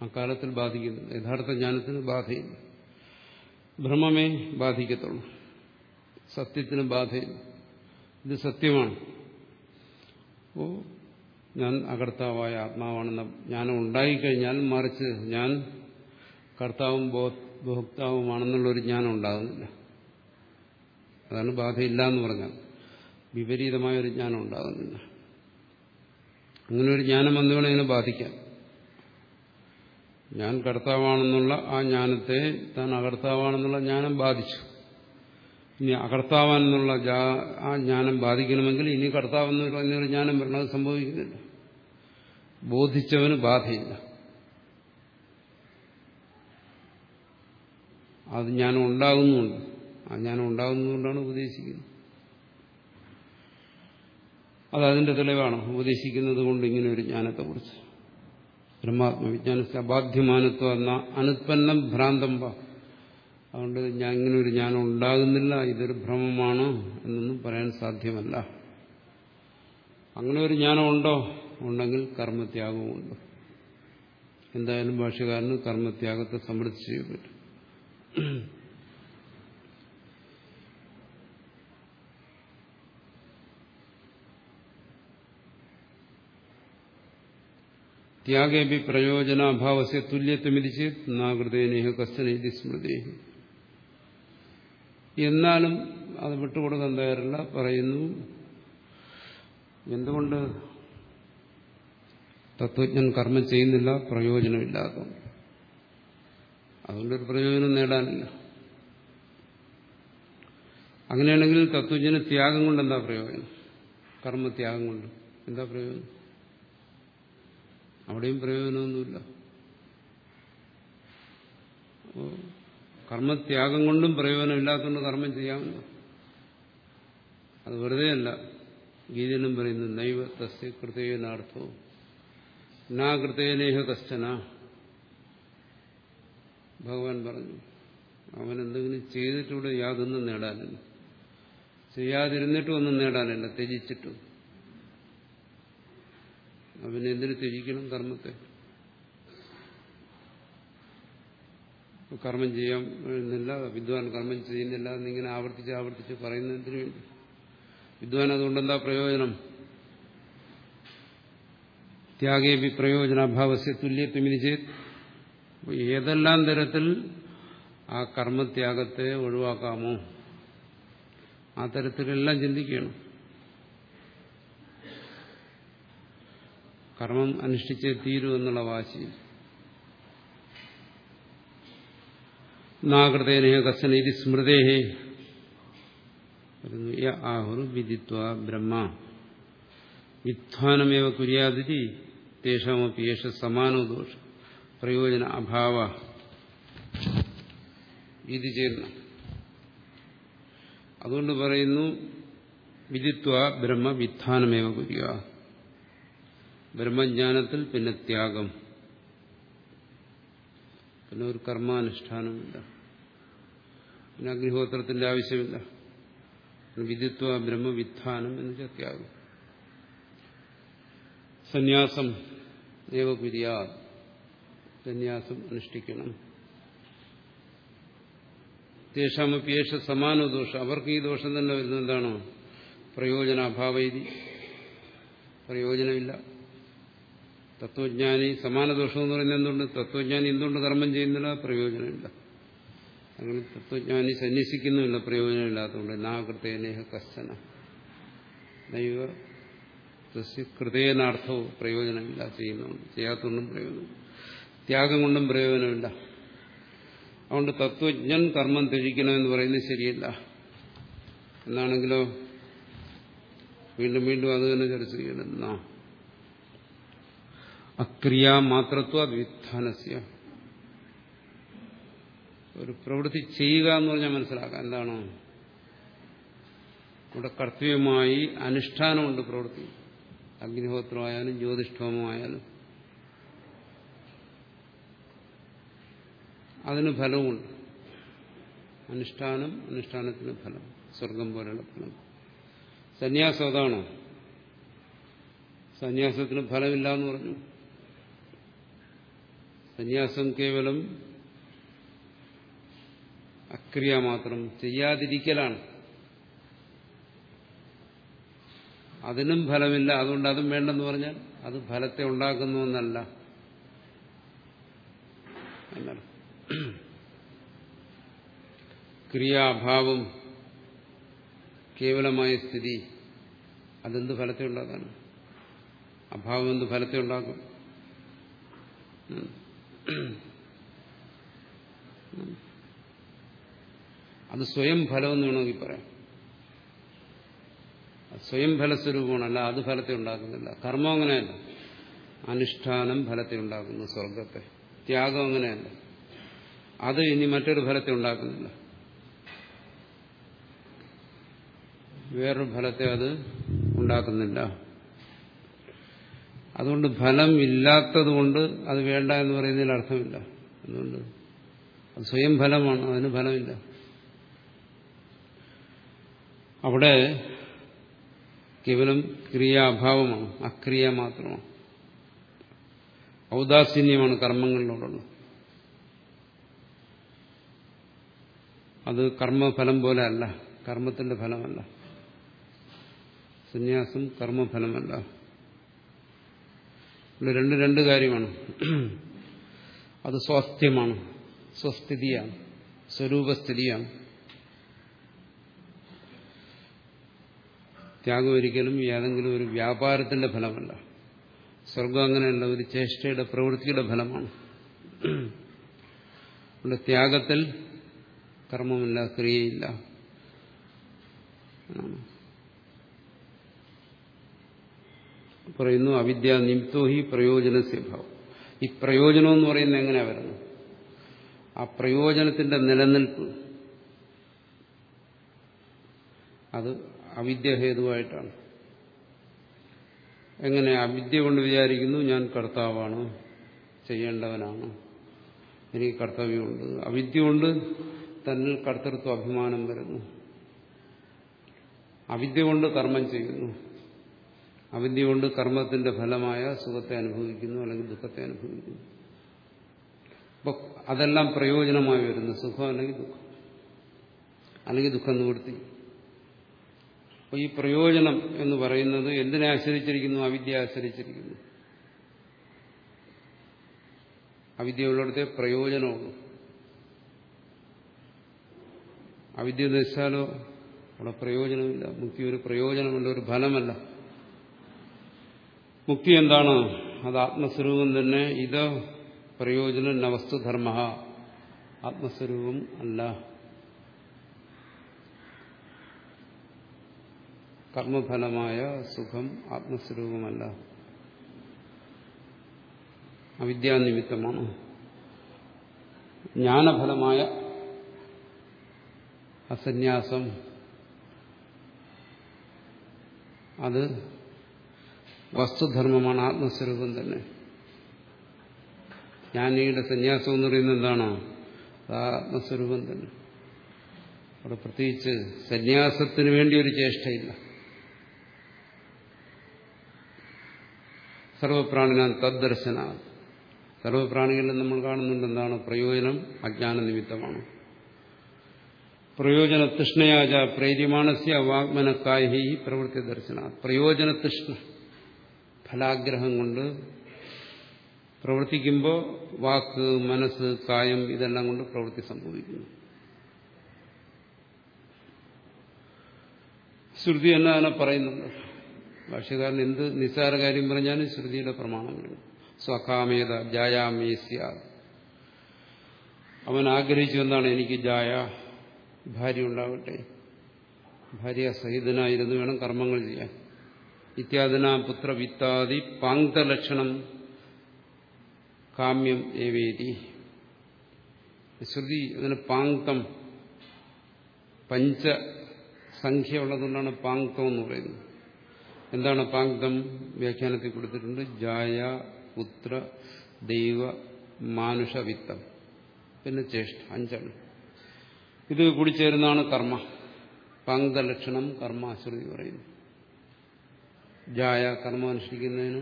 A: അക്കാലത്തിൽ ബാധിക്കുന്നില്ല യഥാർത്ഥ ജ്ഞാനത്തിന് ബാധയില്ല. ഭ്രമമേ ബാധിക്കത്തുള്ളൂ. സത്യത്തിന് ബാധയില്ല. ഇത് സത്യമാണ്. അപ്പോ ഞാൻ അകർത്താവായ ആത്മാവാണെന്ന ജ്ഞാനം ഉണ്ടായിക്കഴിഞ്ഞാൽ മറിച്ച് ഞാൻ കർത്താവും ഭോക്താവുമാണെന്നുള്ളൊരു ജ്ഞാനം ഉണ്ടാകുന്നില്ല. അതാണ് ബാധയില്ല എന്ന് പറഞ്ഞാൽ വിപരീതമായ ഒരു ജ്ഞാനം ഉണ്ടാകുന്നില്ല. അങ്ങനെ ഒരു ജ്ഞാനം വന്നു വേണമെങ്കിലും ബാധിക്കാം ഞാൻ കർത്താവാണെന്നുള്ള ആ ജ്ഞാനത്തെ താൻ അകർത്താവാണെന്നുള്ള ജ്ഞാനം ബാധിച്ചു. ഇനി അകർത്താവാനെന്നുള്ള ആ ജ്ഞാനം ബാധിക്കണമെങ്കിൽ ഇനി കർത്താവെന്ന് പറഞ്ഞൊരു ജ്ഞാനം വരണം അത് സംഭവിക്കുന്നില്ല. ബോധിച്ചവന് ബാധയില്ല. അത് ഞാൻ ഉണ്ടാകുന്നുണ്ട്. ആ ജ്ഞാനം ഉണ്ടാകുന്നതുകൊണ്ടാണ് ഉപദേശിക്കുന്നത്. അത് അതിന്റെ തെളിവാണ്. ഉപദേശിക്കുന്നത് കൊണ്ട് ഇങ്ങനെ ഒരു ജ്ഞാനത്തെക്കുറിച്ച്. ബ്രഹ്മാത്മവിജ്ഞാനത്തെ അബാധ്യമാനത്വം എന്ന അനുത്പന്നം ഭ്രാന്തം അതുകൊണ്ട് ഞാൻ ഇങ്ങനെ ഒരു ജ്ഞാനം ഉണ്ടാകുന്നില്ല ഇതൊരു ഭ്രമമാണ് എന്നൊന്നും പറയാൻ സാധ്യമല്ല. അങ്ങനെ ഒരു ജ്ഞാനം ഉണ്ടോ ഉണ്ടെങ്കിൽ കർമ്മത്യാഗമുണ്ട്. എന്തായാലും ഭാഷകാരന് കർമ്മത്യാഗത്തെ സമൃദ്ധി ചെയ്യാൻ പറ്റും. ത്യാഗേപി പ്രയോജനാഭാവസ്യ തുല്യത്വമിരിച്ച് നാകൃതേനേഹ കസ്റ്റനേതി സ്മൃതി എന്നാലും അത് വിട്ടുകൊടുക്കാൻ തയ്യാറില്ല. പറയുന്നു എന്തുകൊണ്ട് തത്വജ്ഞൻ കർമ്മം ചെയ്യുന്നില്ല? പ്രയോജനമില്ലാത്ത അതുകൊണ്ടൊരു പ്രയോജനം നേടാനില്ല. അങ്ങനെയാണെങ്കിൽ തത്വജ്ഞന് ത്യാഗം കൊണ്ട് എന്താ പ്രയോജനം? കർമ്മത്യാഗം കൊണ്ട് എന്താ പ്രയോജനം? അവിടെയും പ്രയോജനമൊന്നുമില്ല. കർമ്മത്യാഗം കൊണ്ടും പ്രയോജനമില്ലാത്തതുകൊണ്ട് കർമ്മം ചെയ്യാമെന്ന്. അത് വെറുതെ അല്ല. ഗീതനും പറയുന്നു നൈവ തസ്യ കൃതേനാർത്ഥവും നാ കൃതേനേഹ കശ്ചന. ഭഗവാൻ പറഞ്ഞു അവൻ എന്തെങ്കിലും ചെയ്തിട്ടൂടെ യാതൊന്നും നേടാനില്ല. ചെയ്യാതിരുന്നിട്ടും ഒന്നും നേടാനില്ല ത്യജിച്ചിട്ടും. അവനെന്തിനു ത്യജിക്കണം കർമ്മത്തെ? കർമ്മം ചെയ്യാൻ എഴുന്നില്ല വിദ്വാൻ കർമ്മം ചെയ്യുന്നില്ല എന്നിങ്ങനെ ആവർത്തിച്ച് ആവർത്തിച്ച് പറയുന്നതിന് വേണ്ടി. വിദ്വാൻ അതുകൊണ്ട് എന്താ പ്രയോജനം? ത്യാഗേപി പ്രയോജനാഭാവസ്യ തുല്യത്വമിനി ചെയ്ത്. ഏതെല്ലാം തരത്തിൽ ആ കർമ്മത്യാഗത്തെ ഒഴിവാക്കാമോ? ആ തരത്തിലെല്ലാം ചിന്തിക്കണം. കർമ്മം അനുഷ്ഠിച്ചേ തീരൂ എന്നുള്ള വാശി. നാകൃതേന കസന ഇത് സ്മൃതേഹേ ആഹുർ വിദിത്വ ബ്രഹ്മ വിധ്വാനമേവ കുര്യാതിരി തേഷാമപ്പി യേശ സമാനോ ദോഷ പ്രയോജന അഭാവ ഇത് ചേർന്ന അതുകൊണ്ട് പറയുന്നു വിദിത്വ ബ്രഹ്മ വിധാനമേവ കുര്യ। ബ്രഹ്മജ്ഞാനത്തിൽ പിന്നെ ത്യാഗം। പിന്നെ ഒരു കർമാനുഷ്ഠാനമില്ല. പിന്നെ അഗ്നിഹോത്രത്തിന്റെ ആവശ്യമില്ല. വിദ്യുത്വ ബ്രഹ്മവിധാനം എന്ന് ചത്യാകും സന്യാസം ഏവകുര്യാ സന്യാസം അനുഷ്ഠിക്കണം. തേഷാമപ്യേഷ സമാനോ ദോഷം. അവർക്ക് ഈ ദോഷം തന്നെ വരുന്നത് എന്താണോ പ്രയോജനാഭാവൈതി പ്രയോജനമില്ല. തത്വജ്ഞാനി സമാനദോഷം എന്ന് പറയുന്നത് എന്തുകൊണ്ട് തത്വജ്ഞാനി എന്തുകൊണ്ട് കർമ്മം ചെയ്യുന്നില്ല? പ്രയോജനമില്ല. അങ്ങനെ തത്വജ്ഞാനി സന്യസിക്കുന്നുമില്ല പ്രയോജനമില്ലാത്തതുകൊണ്ട്. നാകൃതേനേഹ കശ്ചന. ദൈവ കൃതേനാർത്ഥവും പ്രയോജനമില്ല. ചെയ്യുന്നുണ്ട് ചെയ്യാത്തതുകൊണ്ടും പ്രയോജനം. ത്യാഗം കൊണ്ടും പ്രയോജനമില്ല. അതുകൊണ്ട് തത്വജ്ഞൻ കർമ്മം ത്യജിക്കണമെന്ന് പറയുന്നത് ശരിയല്ല. എന്നാണെങ്കിലോ വീണ്ടും വീണ്ടും അത് തന്നെ ചർച്ച ചെയ്യണം അക്രിയാ മാത്രത്വ വിധാനസ്യ ഒരു പ്രവൃത്തി ചെയ്യുക എന്ന് പറഞ്ഞാൽ മനസ്സിലാക്കാം. എന്താണ്? ഇവിടെ കർത്തവ്യമായി അനുഷ്ഠാനമുണ്ട് പ്രവൃത്തി. അഗ്നിഹോത്രമായാലും ജ്യോതിഷ്ഠോമമായാലും. അതിന് ഫലവുമുണ്ട് അനുഷ്ഠാനം അനുഷ്ഠാനത്തിന് ഫലം. സ്വർഗം പോലെയുള്ള ഫലം. സന്യാസം അതാണോ? സന്യാസത്തിന് ഫലമില്ല എന്ന് പറഞ്ഞു. സന്യാസം കേവലം അക്രിയ മാത്രം ചെയ്യാതിരിക്കലാണ്. അതിനും ഫലമില്ല. അതുകൊണ്ട് അതും വേണ്ടെന്ന് പറഞ്ഞാൽ അത് ഫലത്തെ ഉണ്ടാക്കുന്നു എന്നല്ല. ക്രിയാഭാവം കേവലമായ സ്ഥിതി അതെന്ത് ഫലത്തെ ഉണ്ടാക്കാണ് അഭാവം എന്ത് ഫലത്തെ ഉണ്ടാക്കും? അത് സ്വയം ഫലമെന്ന് വേണമെങ്കിൽ പറയാം. സ്വയം ഫലസ്വരൂപമാണല്ല അത് ഫലത്തെ ഉണ്ടാക്കുന്നില്ല. കർമ്മം അങ്ങനെയല്ല. അനുഷ്ഠാനം ഫലത്തെ ഉണ്ടാക്കുന്നു സ്വർഗത്തെ ത്യാഗം അങ്ങനെയല്ല. അത് ഇനി മറ്റൊരു ഫലത്തെ ഉണ്ടാക്കുന്നില്ല. വേറൊരു ഫലത്തെ അത് ഉണ്ടാക്കുന്നില്ല. അതുകൊണ്ട് ഫലം ഇല്ലാത്തതുകൊണ്ട് അത് വേണ്ട എന്ന് പറയുന്നതിൽ അർത്ഥമില്ല. അതുകൊണ്ട് അത് സ്വയം ഫലമാണ് അതിന് ഫലമില്ല. അവിടെ കേവലം ക്രിയാഭാവമാണ് അക്രിയ മാത്രമാണ്. ഔദാസീന്യമാണ് കർമ്മങ്ങളിലോടുള്ളത് അത് കർമ്മഫലം പോലെ അല്ല കർമ്മത്തിന്റെ ഫലമല്ല. സന്യാസം കർമ്മഫലമല്ല. രണ്ട് രണ്ട് കാര്യമാണ്. അത് സ്വാസ്ഥ്യമാണ്. സ്വസ്ഥിതിയാണ്. സ്വരൂപസ്ഥിതിയാണ്. ത്യാഗം ഒരിക്കലും ഏതെങ്കിലും ഒരു വ്യാപാരത്തിന്റെ ഫലമല്ല. സ്വർഗം അങ്ങനെയല്ല ഒരു ചേഷ്ടയുടെ പ്രവൃത്തിയുടെ ഫലമാണ്. ഇവിടെ ത്യാഗത്തിൽ കർമ്മമില്ല ക്രിയയില്ല. പറയുന്നു അവിദ്യ നിമിത്തോ ഹി പ്രയോജനസ്യഭാവം ഈ പ്രയോജനം എന്ന് പറയുന്നത് എങ്ങനെയാ വരുന്നത്? ആ പ്രയോജനത്തിന്റെ നിലനിൽപ്പ്. അത് അവിദ്യ അവിദ്യഹേതുവായിട്ടാണ്. എങ്ങനെ? അവിദ്യ കൊണ്ട് വിചാരിക്കുന്നു ഞാൻ കർത്താവാണ് ചെയ്യേണ്ടവനാണ് എനിക്ക് കർത്തവ്യമുണ്ട്. അവിദ്യ കൊണ്ട് തന്നിൽ കർത്തൃത്വ അഭിമാനം വരുന്നു. അവിദ്യ കൊണ്ട് കർമ്മം ചെയ്യുന്നു. അവിദ്യ കൊണ്ട് കർമ്മത്തിന്റെ ഫലമായ സുഖത്തെ അനുഭവിക്കുന്നു അല്ലെങ്കിൽ ദുഃഖത്തെ അനുഭവിക്കുന്നു. അപ്പൊ അതെല്ലാം പ്രയോജനമായി വരുന്നു സുഖം അല്ലെങ്കിൽ ദുഃഖം. അല്ലെങ്കിൽ ദുഃഖം നിവൃത്തി അപ്പൊ ഈ പ്രയോജനം എന്ന് പറയുന്നത് എന്തിനെ ആശ്രയിച്ചിരിക്കുന്നു? അവിദ്യ ആശ്രയിച്ചിരിക്കുന്നു. അവിദ്യയുള്ളിടത്തെ പ്രയോജനമുള്ളൂ. അവിദ്യ നശിച്ചാലോ അവിടെ പ്രയോജനമില്ല. മുക്തി ഒരു പ്രയോജനമല്ല ഒരു ഫലമല്ല. മുക്തി എന്താണ്? അത് ആത്മസ്വരൂപം തന്നെ ഇത് പ്രയോജനം നവസ്തുധർമ്മ വസ്തുധർമ്മ ആത്മസ്വരൂപം അല്ല. കർമ്മഫലമായ സുഖം ആത്മസ്വരൂപമല്ല. അവിദ്യാനിമിത്തമാണ് ജ്ഞാനഫലമായ അസന്യാസം. അത് വസ്തുധർമ്മമാണ് ആത്മസ്വരൂപം തന്നെ. ജ്ഞാനിയുടെ സന്യാസം എന്ന് പറയുന്നത് എന്താണോ അത് ആത്മസ്വരൂപം തന്നെ. അവിടെ പ്രത്യേകിച്ച് സന്യാസത്തിന് വേണ്ടി ഒരു ചേഷ്ടയില്ല. സർവപ്രാണിനാൻ തദ്ദർശന സർവപ്രാണികളിലും നമ്മൾ കാണുന്നുണ്ട് എന്താണ്? പ്രയോജനം അജ്ഞാന നിമിത്തമാണ്. പ്രയോജന തൃഷ്ണയാച പ്രേര്യമാണസ്യ വാഗ്മനക്കായി പ്രവൃത്തി ദർശന പ്രയോജന തൃഷ്ണ ഫലാഗ്രഹം കൊണ്ട് പ്രവർത്തിക്കുമ്പോൾ വാക്ക് മനസ്സ് കായം ഇതെല്ലാം കൊണ്ട് പ്രവൃത്തി സംഭവിക്കുന്നു. ശ്രുതി തന്നെ അതിനെ പറയുന്നുണ്ട്. ഭാഷകാരൻ എന്ത് നിസ്സാര കാര്യം പറഞ്ഞാലും ശ്രുതിയുടെ പ്രമാണം വേണം സ്വകാമേത ജായാമേസ്യ. അവൻ ആഗ്രഹിച്ചു എന്നാണ് എനിക്ക് ജായ. ഭാര്യ ഉണ്ടാവട്ടെ. ഭാര്യ സഹിതനായിരുന്നു വേണം കർമ്മങ്ങൾ ചെയ്യാൻ. ഇത്യാദിന പുത്രവിത്താദി പാങ്ക്തലക്ഷണം കാമ്യം ഏവേദി ശ്രുതി അതിന് പാങ്ക്തം പഞ്ച സംഖ്യ ഉള്ളതുകൊണ്ടാണ് പാങ്ക്തം എന്ന് പറയുന്നത്. എന്താണ് പാങ്ക്തം വ്യാഖ്യാനത്തിൽ കൊടുത്തിട്ടുണ്ട്. ജായ പുത്ര ദൈവ മാനുഷവിത്തം പിന്നെ ചേഷ്ട അഞ്ചാണ്. ഇത് കൂടി ചേരുന്നതാണ് കർമ്മ. പാങ്ക്തലക്ഷണം കർമ്മ ശ്രുതി പറയുന്നു. ജായ കർമ്മം അനുഷ്ഠിക്കുന്നതിന്.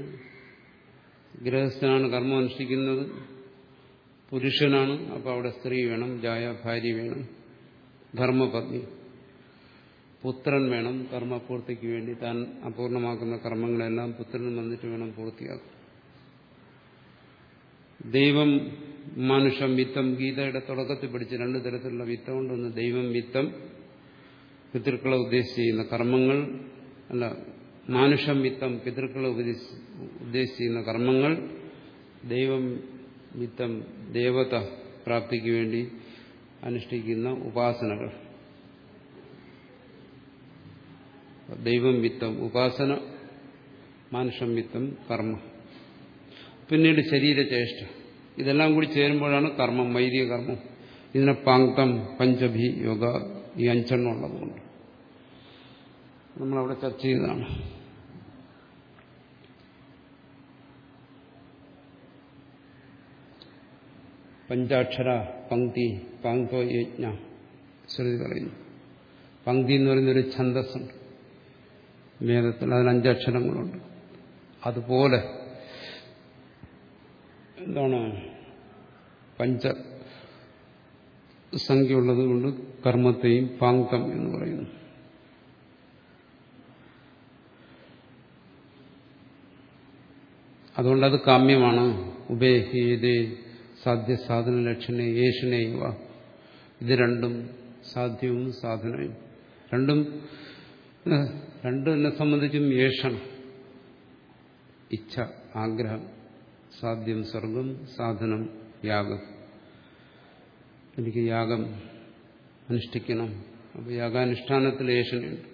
A: ഗൃഹസ്ഥനാണ് കർമ്മം അനുഷ്ഠിക്കുന്നത്. പുരുഷനാണ് അപ്പോൾ അവിടെ സ്ത്രീ വേണം ജായ ഭാര്യ വേണം ധർമ്മപത്നി. പുത്രൻ വേണം കർമ്മപൂർത്തിക്ക് വേണ്ടി താൻ അപൂർണമാക്കുന്ന കർമ്മങ്ങളെല്ലാം പുത്രൻ വന്നിട്ട് വേണം പൂർത്തിയാക്കും ദൈവം മനുഷ്യം വിത്തം ഗീതയുടെ തുടക്കത്തിൽ പഠിച്ച് രണ്ട് തരത്തിലുള്ള വിത്തമുണ്ട് ദൈവം വിത്തം പിതൃക്കളെ ഉദ്ദേശിച്ച് ചെയ്യുന്ന കർമ്മങ്ങൾ അല്ല മാനുഷം മിത്തം പിതൃക്കളെ ഉദ്ദേശിക്കുന്ന കർമ്മങ്ങൾ ദൈവം മിത്തം ദേവത പ്രാപ്തിക്ക് വേണ്ടി അനുഷ്ഠിക്കുന്ന ഉപാസനകൾ. ദൈവം വിത്തം ഉപാസന മാനുഷം വിത്തം കർമ്മ. പിന്നീട് ശരീരചേഷ്ട. ഇതെല്ലാം കൂടി ചേരുമ്പോഴാണ് കർമ്മം വൈദിക കർമ്മം. ഇതിനെ പാങ്ക്തം പഞ്ചഭി യോഗ ഈ അഞ്ചെണ്ണം ഉള്ളതുകൊണ്ട്. നമ്മളവിടെ ചർച്ച ചെയ്തതാണ്. പഞ്ചാക്ഷര പങ്ക്തി പാങ്ക്തോ യജ്ഞ ശ്രുതി പറയുന്നു. പങ്ക്തി എന്ന് പറയുന്നൊരു ഛന്തസ്സുണ്ട് വേദത്തിൽ അതിന് അഞ്ചക്ഷരങ്ങളുണ്ട് അതുപോലെ എന്താണ് പഞ്ച സംഖ്യ ഉള്ളത് കൊണ്ട് കർമ്മത്തെയും പാങ്കം എന്ന് പറയുന്നു. അതുകൊണ്ട് അത് കാമ്യമാണ്. ഉഭയഹീതേ സാധ്യ സാധന ലക്ഷണ യേഷണയുവ ഇത് രണ്ടും സാധ്യവും സാധനയും രണ്ടും രണ്ടിനെ സംബന്ധിച്ചും യേഷണം ഇച്ഛ ആഗ്രഹം സാധ്യം സ്വർഗം സാധനം യാഗം. എനിക്ക് യാഗം അനുഷ്ഠിക്കണം. അപ്പോൾ യാഗാനുഷ്ഠാനത്തിൽ ഏഷണയുണ്ട്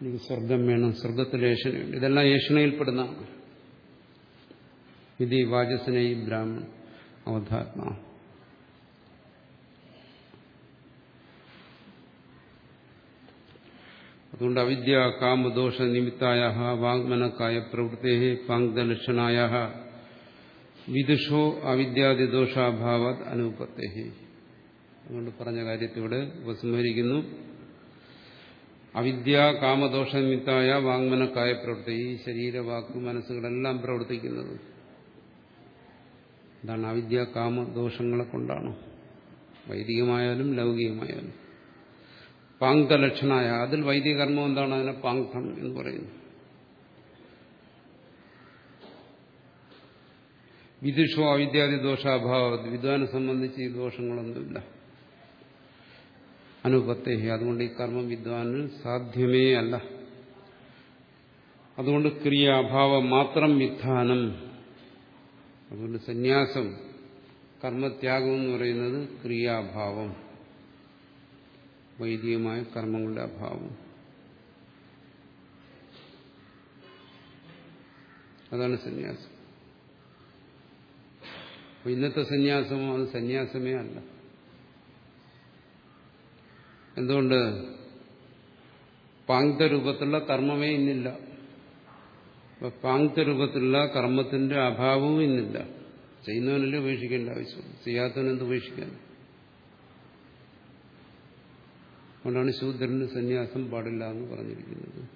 A: എനിക്ക് സ്വർഗം വേണം സ്വർഗത്തിൽ ഏഷണയുണ്ട് ഇതെല്ലാം ഏഷണയിൽപ്പെടുന്നതാണ് വിധി വാചസ്നൈ ബ്രാഹ്മൺ അവധാത്മാ അതുകൊണ്ട് അവിദ്യ കാമദോഷ നിമിത്തായ വാങ്മനക്കായ പ്രവൃത്തി പാങ്ക്തലക്ഷണായ വിദുഷോ അവിദ്യാദിദോഷാഭാവത് അനുപത്തെ അതുകൊണ്ട് പറഞ്ഞ കാര്യത്തിവിടെ ഉപസംഹരിക്കുന്നു। അവിദ്യ കാമദോഷ നിമിത്തായ വാങ്മനക്കായ പ്രവൃത്തി ഈ ശരീരവാക്ക് മനസ്സുകളെല്ലാം പ്രവർത്തിക്കുന്നത് എന്താണ് അവിദ്യ കാമ ദോഷങ്ങളെ കൊണ്ടാണ്? വൈദികമായാലും ലൗകികമായാലും. പാങ്കലക്ഷണായ അതിൽ വൈദിക കർമ്മം എന്താണ്? അതിനെ പാങ്കം എന്ന് പറയുന്നത് വിദുഷോ അവിദ്യാദി ദോഷാഭാവ വിദ്വാനെ സംബന്ധിച്ച് ഈ ദോഷങ്ങളൊന്നുമില്ല. അനുപത്തെ അതുകൊണ്ട് ഈ കർമ്മം വിദ്വാന് സാധ്യമേ അല്ല. അതുകൊണ്ട് ക്രിയാഭാവം മാത്രം വിധാനം. അതുകൊണ്ട് സന്യാസം കർമ്മത്യാഗം എന്ന് പറയുന്നത് ക്രിയാഭാവം. വൈദികമായ കർമ്മങ്ങളുടെ അഭാവം. അതാണ് സന്യാസം. ഇന്നത്തെ സന്യാസമോ അത് സന്യാസമേ അല്ല. എന്തുകൊണ്ട്? പാങ്ക്തരൂപത്തിലുള്ള കർമ്മമേ ഇന്നില്ല. അപ്പൊ പാങ്ക്ത രൂപത്തിലുള്ള കർമ്മത്തിന്റെ അഭാവവും ഇന്നില്ല. ചെയ്യുന്നവനല്ലേ ഉപേക്ഷിക്കേണ്ട ആവശ്യം. ചെയ്യാത്തവനെന്ത് ഉപേക്ഷിക്കാൻ? അതുകൊണ്ടാണ് ശൂദ്രന് സന്യാസം പാടില്ല എന്ന് പറഞ്ഞിരിക്കുന്നത്.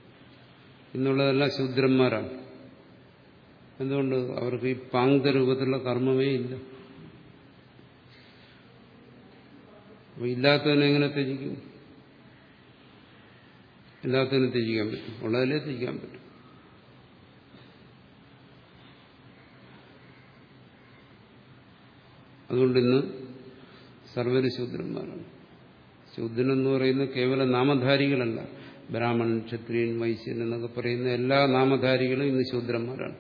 A: ഇന്നുള്ളതെല്ലാം ശൂദ്രന്മാരാണ്. എന്തുകൊണ്ട്? അവർക്ക് ഈ പാങ്ക്ത രൂപത്തിലുള്ള കർമ്മമേ ഇല്ല. അപ്പൊ എങ്ങനെ ത്യജിക്കും? ഇല്ലാത്തവനെ ത്യജിക്കാൻ പറ്റും. ഉള്ളതിലേ ത്യജിക്കാൻ പറ്റും. അതുകൊണ്ട് ഇന്ന് സർവര് ശൂദ്രന്മാരാണ് ശൂദ്രൻ എന്ന് പറയുന്നത് കേവല നാമധാരികളല്ല. ബ്രാഹ്മണൻ ക്ഷത്രിയൻ വൈശ്യൻ എന്നൊക്കെ പറയുന്ന എല്ലാ നാമധാരികളും ഇന്ന് ശൂദ്രന്മാരാണ്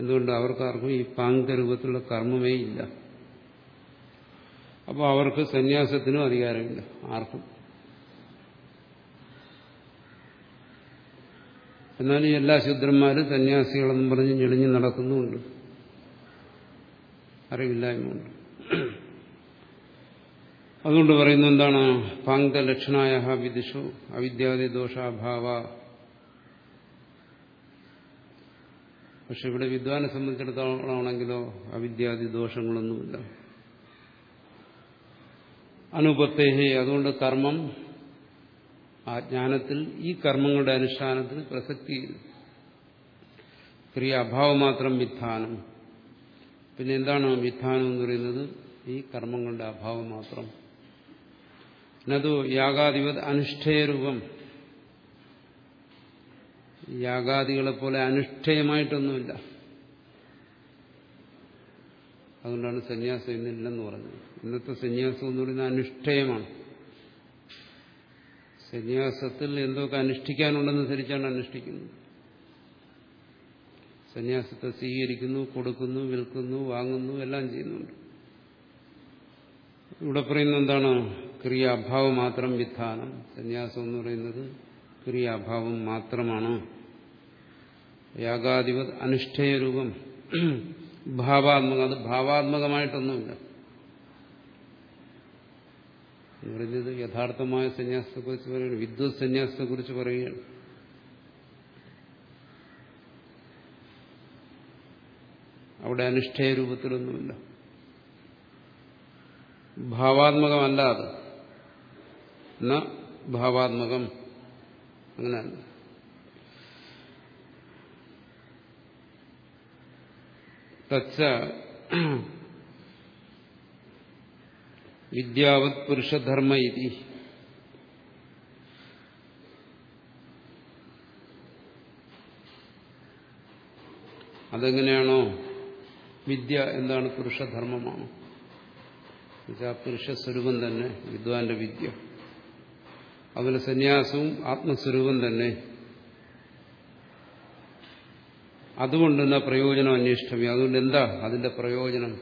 A: എന്തുകൊണ്ട് അവർക്കാർക്കും ഈ പാങ്ക രൂപത്തിലുള്ള കർമ്മമേ ഇല്ല. അപ്പോൾ അവർക്ക് സന്യാസത്തിനും അധികാരമില്ല ആർക്കും. എന്നാലും എല്ലാ ശൂദ്രന്മാരും സന്യാസികളെന്നും പറഞ്ഞ് ഞെളിഞ്ഞ് നടക്കുന്നുമുണ്ട്. അറിവില്ലായ്മയുണ്ട്. അതുകൊണ്ട് പറയുന്നത് എന്താണ്? പാങ്ക ലക്ഷണായ വിദിഷു അവിദ്യാദി ദോഷാഭാവ. പക്ഷെ ഇവിടെ വിദ്വാനെ സംബന്ധിച്ചിടത്തോളമാണെങ്കിലോ അവിദ്യാദി ദോഷങ്ങളൊന്നുമില്ല. അനുപത്തേഹി അതുകൊണ്ട് കർമ്മം ആ ജ്ഞാനത്തിൽ ഈ കർമ്മങ്ങളുടെ അനുഷ്ഠാനത്തിൽ പ്രസക്തി ക്രിയ അഭാവം മാത്രം വിധാനം പിന്നെ എന്താണ് വിധാനം എന്ന് പറയുന്നത്? ഈ കർമ്മങ്ങളുടെ അഭാവം മാത്രം. പിന്നത് യാഗാധിപത് അനുഷ്ഠേയരൂപം. യാഗാദികളെ പോലെ അനുഷ്ഠേയമായിട്ടൊന്നുമില്ല. അതുകൊണ്ടാണ് സന്യാസം ഇന്നില്ലെന്ന് പറഞ്ഞത്. ഇന്നത്തെ സന്യാസം എന്ന് പറയുന്നത് അനുഷ്ഠേയമാണ്. സന്യാസത്തിൽ എന്തൊക്കെ അനുഷ്ഠിക്കാനുണ്ടെന്ന് ധരിച്ചാണ് അനുഷ്ഠിക്കുന്നത്? സന്യാസത്തെ സ്വീകരിക്കുന്നു കൊടുക്കുന്നു വിൽക്കുന്നു വാങ്ങുന്നു എല്ലാം ചെയ്യുന്നുണ്ട്. ഇവിടെ പറയുന്നത് എന്താണ്? ക്രിയാഭാവം മാത്രം വിധാനം. സന്യാസം എന്ന് പറയുന്നത് ക്രിയാഭാവം മാത്രമാണ്. യാഗാധിപ അനുഷ്ഠേയരൂപം ഭാവാത്മകം. അത് ഭാവാത്മകമായിട്ടൊന്നുമില്ല. പറയുന്നത് യഥാർത്ഥമായ സന്യാസത്തെക്കുറിച്ച് പറയുകയാണ്. വിദ്വത് സന്യാസത്തെക്കുറിച്ച് പറയുകയാണ്. അവിടെ അനുഷ്ഠേയ രൂപത്തിലൊന്നുമില്ല. ഭാവാത്മകമല്ല അത്. എന്നാ ഭാവാത്മകം. അങ്ങനെയല്ല തച്ച വിദ്യാവത് പുരുഷധർമ്മ ഇതി. അതെങ്ങനെയാണോ? വിദ്യ എന്താണ് പുരുഷധർമ്മമാണ്? പുരുഷ പുരുഷസ്വരൂപം തന്നെ വിദ്വാന്റെ വിദ്യ. അതുപോലെ സന്യാസവും ആത്മസ്വരൂപം തന്നെ. അതുകൊണ്ട് പ്രയോജനം അന്വേഷിക്കമേ അതുകൊണ്ട് എന്താ അതിന്റെ പ്രയോജനം?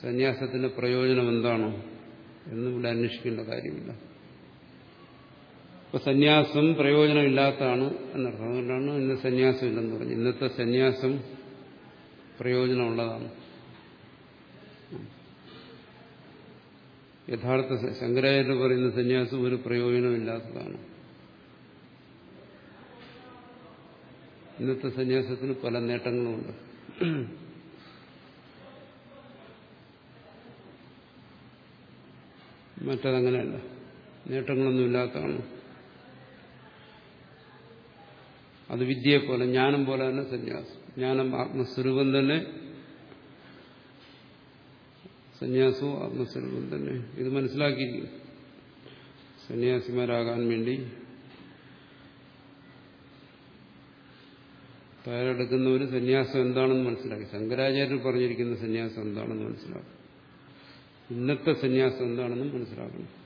A: സന്യാസത്തിന്റെ പ്രയോജനം എന്താണോ എന്നും ഇവിടെ അന്വേഷിക്കേണ്ട കാര്യമില്ല. ഇപ്പൊ സന്യാസം പ്രയോജനമില്ലാത്തതാണ് എന്നർത്ഥം. അതുകൊണ്ടാണ് ഇന്ന് സന്യാസം ഇല്ലെന്ന് പറഞ്ഞു ഇന്നത്തെ സന്യാസം പ്രയോജനമുള്ളതാണ്. യഥാർത്ഥ ശങ്കരാചാര്യ പറയുന്ന സന്യാസം ഒരു പ്രയോജനമില്ലാത്തതാണ്. ഇന്നത്തെ സന്യാസത്തിന് പല നേട്ടങ്ങളുമുണ്ട്. മറ്റതങ്ങനെയല്ല. നേട്ടങ്ങളൊന്നുമില്ലാത്തതാണ്. അത് വിദ്യയെ പോലെ ജ്ഞാനം പോലെ തന്നെ സന്യാസം. ജ്ഞാനം ആത്മസ്വരൂപം തന്നെ. സന്യാസവും ആത്മസ്വരൂപം തന്നെ. ഇത് മനസ്സിലാക്കിയിരിക്കും സന്യാസിമാരാകാൻ വേണ്ടി. ഒരു സന്യാസം എന്താണെന്ന് മനസ്സിലാക്കി. ശങ്കരാചാര്യർ പറഞ്ഞിരിക്കുന്ന സന്യാസം എന്താണെന്ന് മനസ്സിലാക്കും. ഇന്നത്തെ സന്യാസം എന്താണെന്നും മനസ്സിലാക്കണം.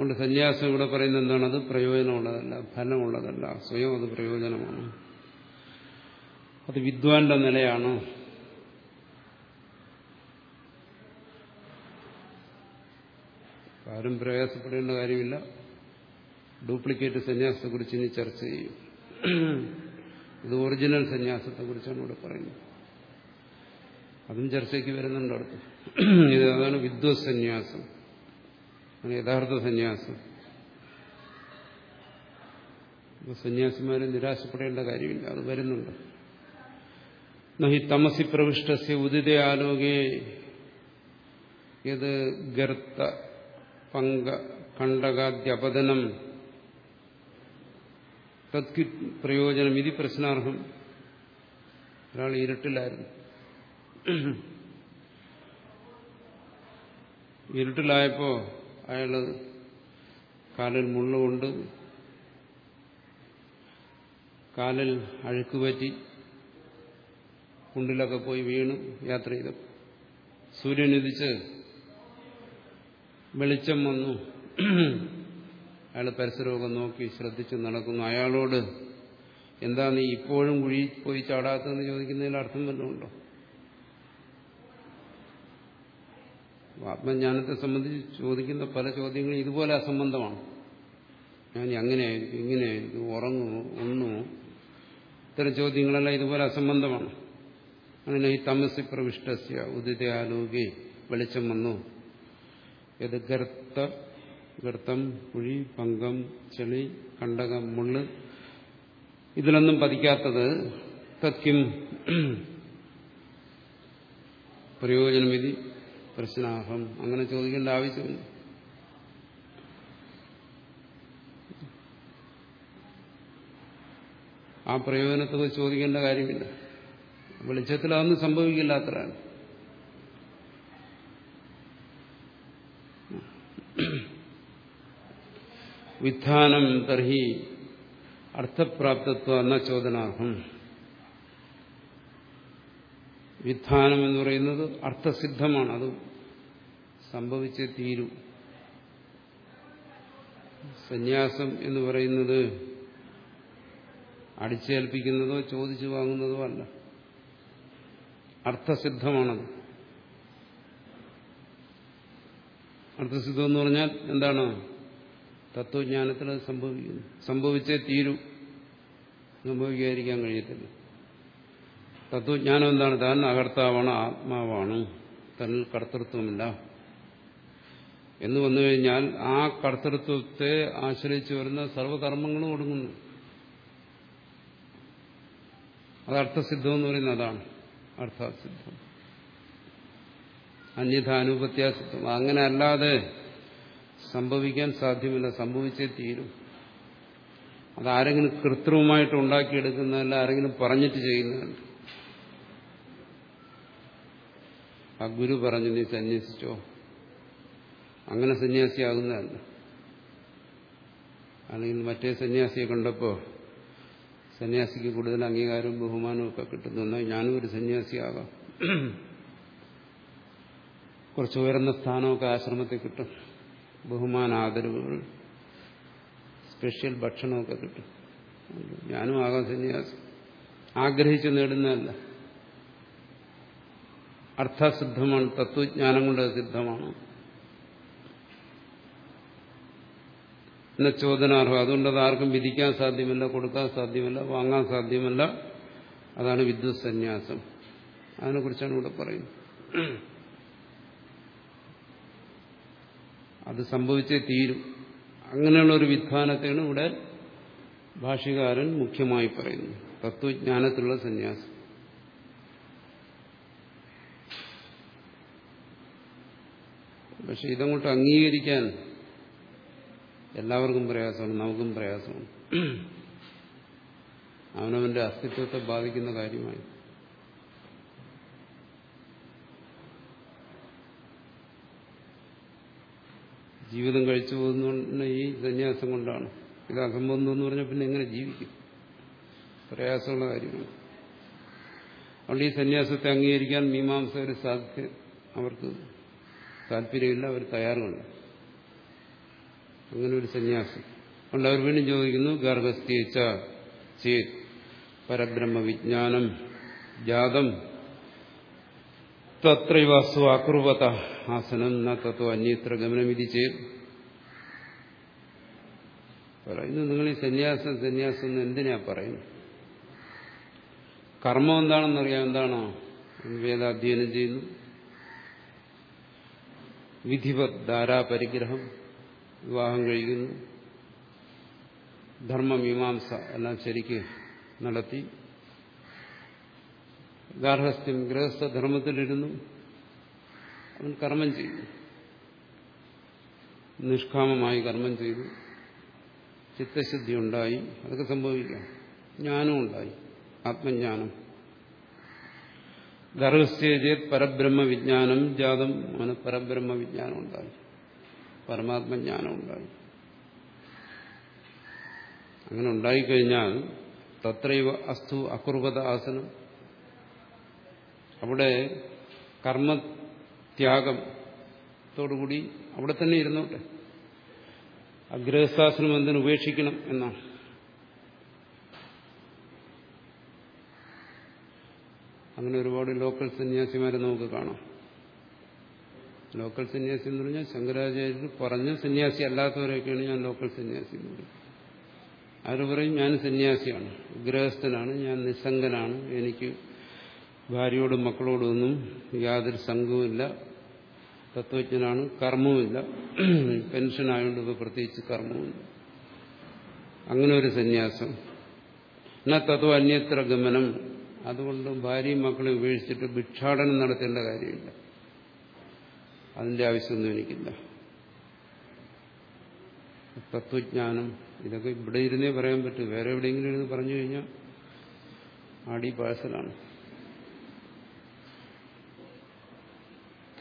A: അതുകൊണ്ട് സന്യാസം ഇവിടെ പറയുന്നത് എന്താണ്? അത് പ്രയോജനമുള്ളതല്ല ഫലമുള്ളതല്ല. സ്വയം അത് പ്രയോജനമാണ്. അത് വിദ്വാന്റെ നിലയാണ്. ആരും പ്രയാസപ്പെടേണ്ട കാര്യമില്ല. ഡ്യൂപ്ലിക്കേറ്റ് സന്യാസത്തെക്കുറിച്ച് ഇനി ചർച്ച ചെയ്യും. ഇത് ഒറിജിനൽ സന്യാസത്തെക്കുറിച്ചാണ് ഇവിടെ പറയുന്നത്. അതും ചർച്ചയ്ക്ക് വരുന്നുണ്ട് അടുത്ത്. ഇത് അതാണ് വിദ്വത് സന്യാസം. ആണ് യഥാർത്ഥ സന്യാസം. സന്യാസിമാരെ നിരാശപ്പെടേണ്ട കാര്യമില്ല അത് വരുന്നുണ്ട്. നഹി തമസി പ്രവിഷ്ടസ്യ ഉദിത ആലോകേ ഇത് ഗർത്ത പങ്ക കണ്ടകാദ്യപതനം തത്കി പ്രയോജനം ഇത് പ്രശ്നാർഹം. ഒരാൾ ഇരുട്ടിലായിരുന്നു. ഇരുട്ടിലായപ്പോ അയാൾ കാലിൽ മുള്ളുകൊണ്ട് കാലിൽ അഴുക്ക് പറ്റി കുണ്ടിലൊക്കെ പോയി വീണു യാത്ര ചെയ്തു. സൂര്യൻ ഉദിച്ച് വെളിച്ചം വന്നു. അയാൾ പരിസരമൊക്കെ നോക്കി ശ്രദ്ധിച്ച് നടക്കുന്നു. അയാളോട് എന്താ നീ ഇപ്പോഴും കുഴി പോയി ചാടാത്തതെന്ന് ചോദിക്കുന്നതിൽ അർത്ഥം വല്ലതുണ്ടോ ആത്മജ്ഞാനത്തെ സംബന്ധിച്ച് ചോദിക്കുന്ന പല ചോദ്യങ്ങളും ഇതുപോലെ അസംബന്ധമാണ്. ഞാൻ അങ്ങനെയായിരിക്കും ഇങ്ങനെയായിരിക്കും ഉറങ്ങുമോ ഒന്നുമോ ഇത്തരം ചോദ്യങ്ങളെല്ലാം ഇതുപോലെ അസംബന്ധമാണ്. അങ്ങനെ ഈ തമസി പ്രവിഷ്ടസ്യ ഉദിത ആലോകി വെളിച്ചം വന്നു. ഇത് ഗർത്ത ഗർത്തം കുഴി പങ്കം ചെളി കണ്ടകം മുള്ള്. ഇതിലൊന്നും പതിക്കാത്തത് തത്യം പ്രയോജനമിതി പ്രശ്നാഹം. അങ്ങനെ ചോദിക്കേണ്ട ആവശ്യമില്ല. ആ പ്രയോജനത്തെ ചോദിക്കേണ്ട കാര്യമില്ല. വെളിച്ചത്തിൽ അതൊന്നും സംഭവിക്കില്ല അത്രയാണ്. വിധാനം തർഹി അർത്ഥപ്രാപ്തത്വ എന്ന ചോദനാർഹം വിധാനം എന്ന് പറയുന്നത് അർത്ഥസിദ്ധമാണ്. അത് സംഭവിച്ചേ തീരൂ. സന്യാസം എന്ന് പറയുന്നത് അടിച്ചേൽപ്പിക്കുന്നതോ ചോദിച്ചു വാങ്ങുന്നതോ അല്ല. അർത്ഥസിദ്ധമാണത്. അർത്ഥസിദ്ധം എന്ന് പറഞ്ഞാൽ എന്താണ്? തത്വജ്ഞാനത്തിൽ അത് സംഭവിക്കുന്നു. സംഭവിച്ചേ തീരൂ. സംഭവിക്കാതിരിക്കാൻ കഴിയത്തില്ല. തത്വജ്ഞാനം എന്താണ് താൻ അകർത്താവാണ് ആത്മാവാണ്. തന്നിൽ കർത്തൃത്വമില്ല. എന്ന് വന്നു കഴിഞ്ഞാൽ ആ കർത്തൃത്വത്തെ ആശ്രയിച്ചു വരുന്ന സർവകർമ്മങ്ങളും ഒടുങ്ങുന്നു. അത് അർത്ഥസിദ്ധം എന്ന് പറയുന്നത് അതാണ്. അർത്ഥസിദ്ധം. അന്യഥാനുപത്യാസിദ്ധം. അങ്ങനെ അല്ലാതെ സംഭവിക്കാൻ സാധ്യമല്ല. സംഭവിച്ചേ തീരും. അതാരെങ്കിലും കൃത്രിമമായിട്ട് ഉണ്ടാക്കിയെടുക്കുന്നതല്ല ആരെങ്കിലും പറഞ്ഞിട്ട് ചെയ്യുന്നതല്ല. ആ ഗുരു പറഞ്ഞു നീ സന്യസിച്ചോ? അങ്ങനെ സന്യാസിയാകുന്നതല്ല അല്ലെങ്കിൽ മറ്റേ സന്യാസിയെ കണ്ടപ്പോൾ സന്യാസിക്ക് കൂടുതൽ അംഗീകാരവും ബഹുമാനവും ഒക്കെ കിട്ടുന്നു. ഞാനും ഒരു സന്യാസിയാകാം കുറച്ച് ഉയർന്ന സ്ഥാനമൊക്കെ ആശ്രമത്തിൽ കിട്ടും. ബഹുമാന ആദരവുകൾ സ്പെഷ്യൽ ഭക്ഷണമൊക്കെ കിട്ടും. ഞാനും ആകാം സന്യാസി. ആഗ്രഹിച്ചു നേടുന്നതല്ല. അർത്ഥസിദ്ധമാണ് തത്വജ്ഞാനം കൊണ്ട് സിദ്ധമാണ്. എന്ന ചോദനാർഹം അതുകൊണ്ട് അത് ആർക്കും വിധിക്കാൻ സാധ്യമല്ല കൊടുക്കാൻ സാധ്യമല്ല വാങ്ങാൻ സാധ്യമല്ല. അതാണ് വിദ്യുത് സന്യാസം. അതിനെക്കുറിച്ചാണ് ഇവിടെ പറയുന്നത്. അത് സംഭവിച്ചേ തീരും. അങ്ങനെയുള്ള ഒരു വിധാനത്തെയാണ് ഇവിടെ ഭാഷകാരൻ മുഖ്യമായി പറയുന്നത്. തത്വജ്ഞാനത്തിലുള്ള സന്യാസം. പക്ഷെ ഇതങ്ങോട്ട് അംഗീകരിക്കാൻ എല്ലാവർക്കും പ്രയാസമാണ് നമുക്കും പ്രയാസമാണ്. അവനവന്റെ അസ്തിത്വത്തെ ബാധിക്കുന്ന കാര്യമായി. ജീവിതം കഴിച്ചു പോകുന്ന ഈ സന്യാസം കൊണ്ടാണ്. ഇത് അസംബന്ധം എന്ന് പറഞ്ഞാൽ പിന്നെ എങ്ങനെ ജീവിക്കും? പ്രയാസമുള്ള കാര്യമാണ്. അതുകൊണ്ട് ഈ സന്യാസത്തെ അംഗീകരിക്കാൻ മീമാംസകർ സാധ്യത അവർക്ക്. താല്പര്യമില്ല അവർ തയ്യാറുമല്ല അങ്ങനെ ഒരു സന്യാസി. അതുകൊണ്ട് അവർ വീണ്ടും ചോദിക്കുന്നു ഗർഭസ്ഥിച്ച ചേത് പരബ്രഹ്മ വിജ്ഞാനം ജാതം തത്രൈവാസു അക്രൂപത ആസനം ന തത്വ അന്യത്ര ഗമനമിതി ചെയ്ത് പറയുന്നു നിങ്ങൾ ഈ സന്യാസം സന്യാസം എന്ന് എന്തിനാ പറയുന്നു കർമ്മം എന്താണെന്നറിയാം എന്താണോ? വേദാധ്യയനം ചെയ്യുന്നു. വിധിവത് ധാരാപരിഗ്രഹം വിവാഹം കഴിക്കുന്നു. ധർമ്മമീമാംസ എല്ലാം ശരിക്ക് നടത്തി. ഗാർഹസ്ഥ്യം ഗൃഹസ്ഥ ധർമ്മത്തിലിരുന്നു. അവൻ കർമ്മം ചെയ്തു. നിഷ്കാമമായി കർമ്മം ചെയ്തു. ചിത്തശുദ്ധി ഉണ്ടായി അതൊക്കെ സംഭവിക്കാം. ജ്ഞാനവും ഉണ്ടായി ആത്മജ്ഞാനം. ഗർഭസ്ഥേത് പരബ്രഹ്മ വിജ്ഞാനം ജാതം അവന് പരബ്രഹ്മ വിജ്ഞാനം ഉണ്ടായി പരമാത്മജ്ഞാനം ഉണ്ടായി അങ്ങനെ ഉണ്ടായിക്കഴിഞ്ഞാൽ തത്രൈവ അസ്തു അകുർവത ആസനം അവിടെ കർമ്മത്യാഗത്തോടുകൂടി അവിടെ തന്നെ ഇരുന്നോട്ടെ. അഗ്രഹസ്ഥാസനം എന്തിനു ഉപേക്ഷിക്കണം എന്നാണ്. അങ്ങനെ ഒരുപാട് ലോക്കൽ സന്യാസിമാരെ നമുക്ക് കാണാം. ലോക്കൽ സന്യാസി എന്ന് പറഞ്ഞാൽ ശങ്കരാചാര്യർ പറഞ്ഞ സന്യാസി അല്ലാത്തവരെയൊക്കെയാണ് ഞാൻ ലോക്കൽ സന്യാസി എന്ന് പറയുന്നത് അവർ പറയും ഞാൻ സന്യാസിയാണ്. ഗൃഹസ്ഥനാണ് ഞാൻ നിസ്സംഗനാണ്. എനിക്ക് ഭാര്യയോടും മക്കളോടും ഒന്നും യാതൊരു സംഘവുമില്ല തത്വജ്ഞനാണ്. കർമ്മവുമില്ല. പെൻഷനായതുകൊണ്ട് ഇപ്പോൾ പ്രത്യേകിച്ച് കർമ്മവുമില്ല. അങ്ങനെ ഒരു സന്യാസം. എന്നാൽ തത്വ അന്യത്ര ഗമനം. അതുകൊണ്ട് ഭാര്യയും മക്കളെ ഉപേക്ഷിച്ചിട്ട് ഭിക്ഷാടനം നടത്തേണ്ട കാര്യമില്ല. അതിന്റെ ആവശ്യമൊന്നും എനിക്കില്ല. തത്വജ്ഞാനം ഇതൊക്കെ ഇവിടെ ഇരുന്നേ പറയാൻ പറ്റൂ. വേറെ എവിടെയെങ്കിലും ഇരുന്ന് പറഞ്ഞു കഴിഞ്ഞാൽ ആടി പാഴ്സലാണ്.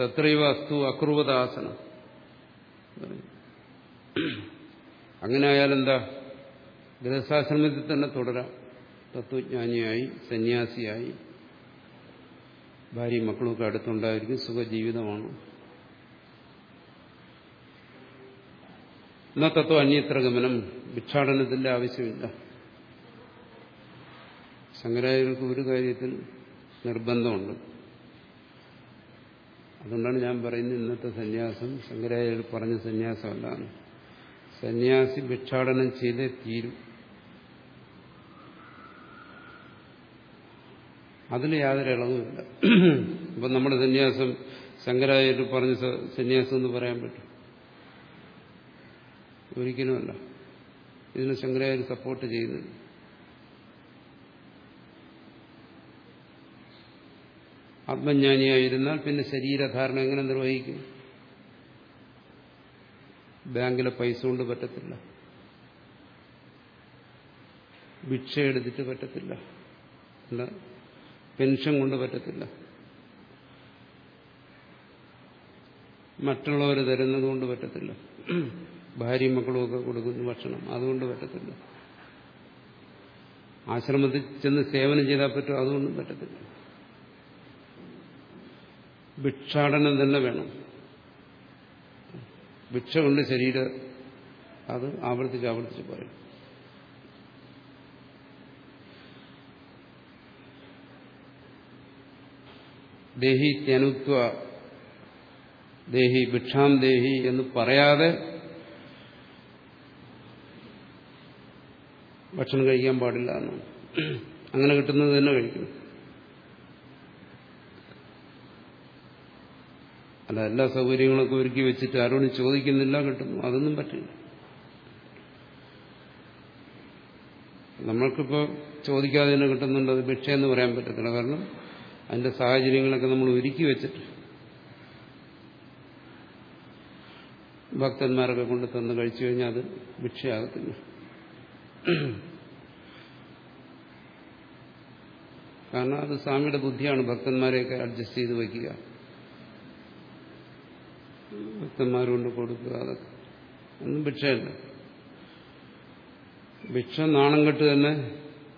A: തത്രൈവ അസ്തു അക്രൂപതാസനം അങ്ങനെ ആയാലെന്താ? ഗൃഹസ്ഥാശ്രമത്തിൽ തന്നെ തുടരാം. തത്വജ്ഞാനിയായി സന്യാസിയായി. ഭാര്യയും മക്കളുമൊക്കെ അടുത്തുണ്ടായിരിക്കും സുഖജീവിതമാണ്. എന്നാ തത്വം അന്യത്ര ഗമനം ഭിക്ഷാടനത്തിന്റെ ആവശ്യമില്ല. ശങ്കരാചാര്യർക്ക് ഒരു കാര്യത്തിൽ നിർബന്ധമുണ്ട്. അതുകൊണ്ടാണ് ഞാൻ പറയുന്നത് ഇന്നത്തെ സന്യാസം. ശങ്കരാചാര്യർ പറഞ്ഞ സന്യാസമല്ല. സന്യാസി ഭിക്ഷാടനം ചെയ്തേ തീരും. അതിൽ യാതൊരു ഇളവുമില്ല. ഇപ്പം നമ്മുടെ സന്യാസം ശങ്കരാചാര്യർ പറഞ്ഞ സന്യാസം എന്ന് പറയാൻ പറ്റും. ഒരിക്കലുമല്ല. ഇതിന് ശങ്കരാചാര്യ സപ്പോർട്ട് ചെയ്യുന്നില്ല. ആത്മജ്ഞാനിയായിരുന്നാൽ പിന്നെ ശരീരധാരണ എങ്ങനെ നിർവഹിക്കും? ബാങ്കിലെ പൈസ കൊണ്ട് പറ്റത്തില്ല. ഭിക്ഷ എടുത്തിട്ട് പറ്റത്തില്ല പെൻഷൻ കൊണ്ട് പറ്റത്തില്ല. മറ്റുള്ളവർ തരുന്നത് കൊണ്ട് പറ്റത്തില്ല. ഭാര്യയും മക്കളും ഒക്കെ കൊടുക്കുന്ന ഭക്ഷണം അതുകൊണ്ട് പറ്റത്തില്ല. ആശ്രമത്തിൽ ചെന്ന് സേവനം ചെയ്താൽ പറ്റും അതുകൊണ്ടും പറ്റത്തില്ല. ഭിക്ഷാടനം തന്നെ വേണം. ഭിക്ഷ കൊണ്ട് ശരീരം അത് ആവർത്തിച്ച് ആവർത്തിച്ച് പറയും. ദേഹി ത്യനുത്വ ദേഹി ഭിക്ഷാം ദേഹി എന്ന് പറയാതെ ഭക്ഷണം കഴിക്കാൻ പാടില്ല എന്നാണ് അങ്ങനെ കിട്ടുന്നത് തന്നെ കഴിക്കണം അല്ല എല്ലാ സൗകര്യങ്ങളൊക്കെ ഒരുക്കി വെച്ചിട്ട് ആരോടും ചോദിക്കുന്നില്ല കിട്ടുന്നു. അതൊന്നും പറ്റില്ല. നമ്മൾക്കിപ്പോൾ ചോദിക്കാതെ തന്നെ കിട്ടുന്നുണ്ട്. അത് ഭിക്ഷയെന്ന് പറയാൻ പറ്റത്തില്ല. കാരണം അതിന്റെ സാഹചര്യങ്ങളൊക്കെ നമ്മൾ ഒരുക്കി വെച്ചിട്ട് ഭക്തന്മാരൊക്കെ കൊണ്ട് തന്ന് കഴിച്ചു കഴിഞ്ഞാൽ അത് ഭിക്ഷയാകത്തില്ല. കാരണം അത് സ്വാമിയുടെ ബുദ്ധിയാണ്. ഭക്തന്മാരെയൊക്കെ അഡ്ജസ്റ്റ് ചെയ്ത് വയ്ക്കുക. ഭക്തന്മാരുകൊണ്ട് കൊടുക്കുക അതൊക്കെ. ഒന്നും ഭിക്ഷയല്ല. ഭിക്ഷ നാണം കെട്ട് തന്നെ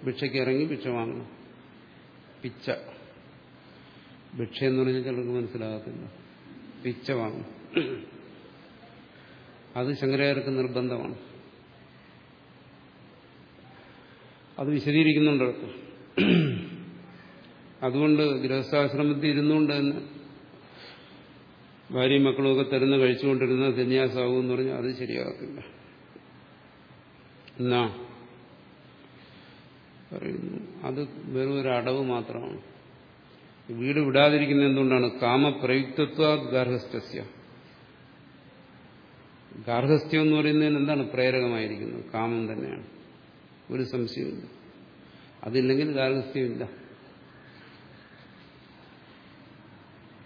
A: ഭിക്ഷയ്ക്ക് ഇറങ്ങി ഭിക്ഷ വാങ്ങണം. പിച്ച. ഭിക്ഷ എന്ന് പറഞ്ഞാൽ ചിലർക്ക് മനസ്സിലാകത്തില്ല. പിച്ച വാങ്ങും അത് ശങ്കരാചാര്യർക്ക് നിർബന്ധമാണ്. അത് വിശദീകരിക്കുന്നുണ്ട്. അതുകൊണ്ട് ഗൃഹസ്ഥാശ്രമത്തിൽ ഇരുന്നുകൊണ്ട് തന്നെ ഭാര്യയും മക്കളുമൊക്കെ തരുന്ന കഴിച്ചുകൊണ്ടിരുന്ന സന്യാസാവും എന്ന് പറഞ്ഞാൽ അത് ശരിയാകത്തില്ല. എന്നാ? പറയുന്നു. അത് വെറും ഒരു അടവ് മാത്രമാണ്. വീട് വിടാതിരിക്കുന്ന എന്തുകൊണ്ടാണ്? കാമപ്രയുക്തത്വ ഗാർഹസ്ഥ്യ ഗാർഹസ്ഥ്യം എന്ന് പറയുന്നതിന് എന്താണ് പ്രേരകമായിരിക്കുന്നത്? കാമം തന്നെയാണ്. ഒരു സംശയമില്ല അതില്ലെങ്കിൽ ഗാർഹസ്ഥ്യമില്ല.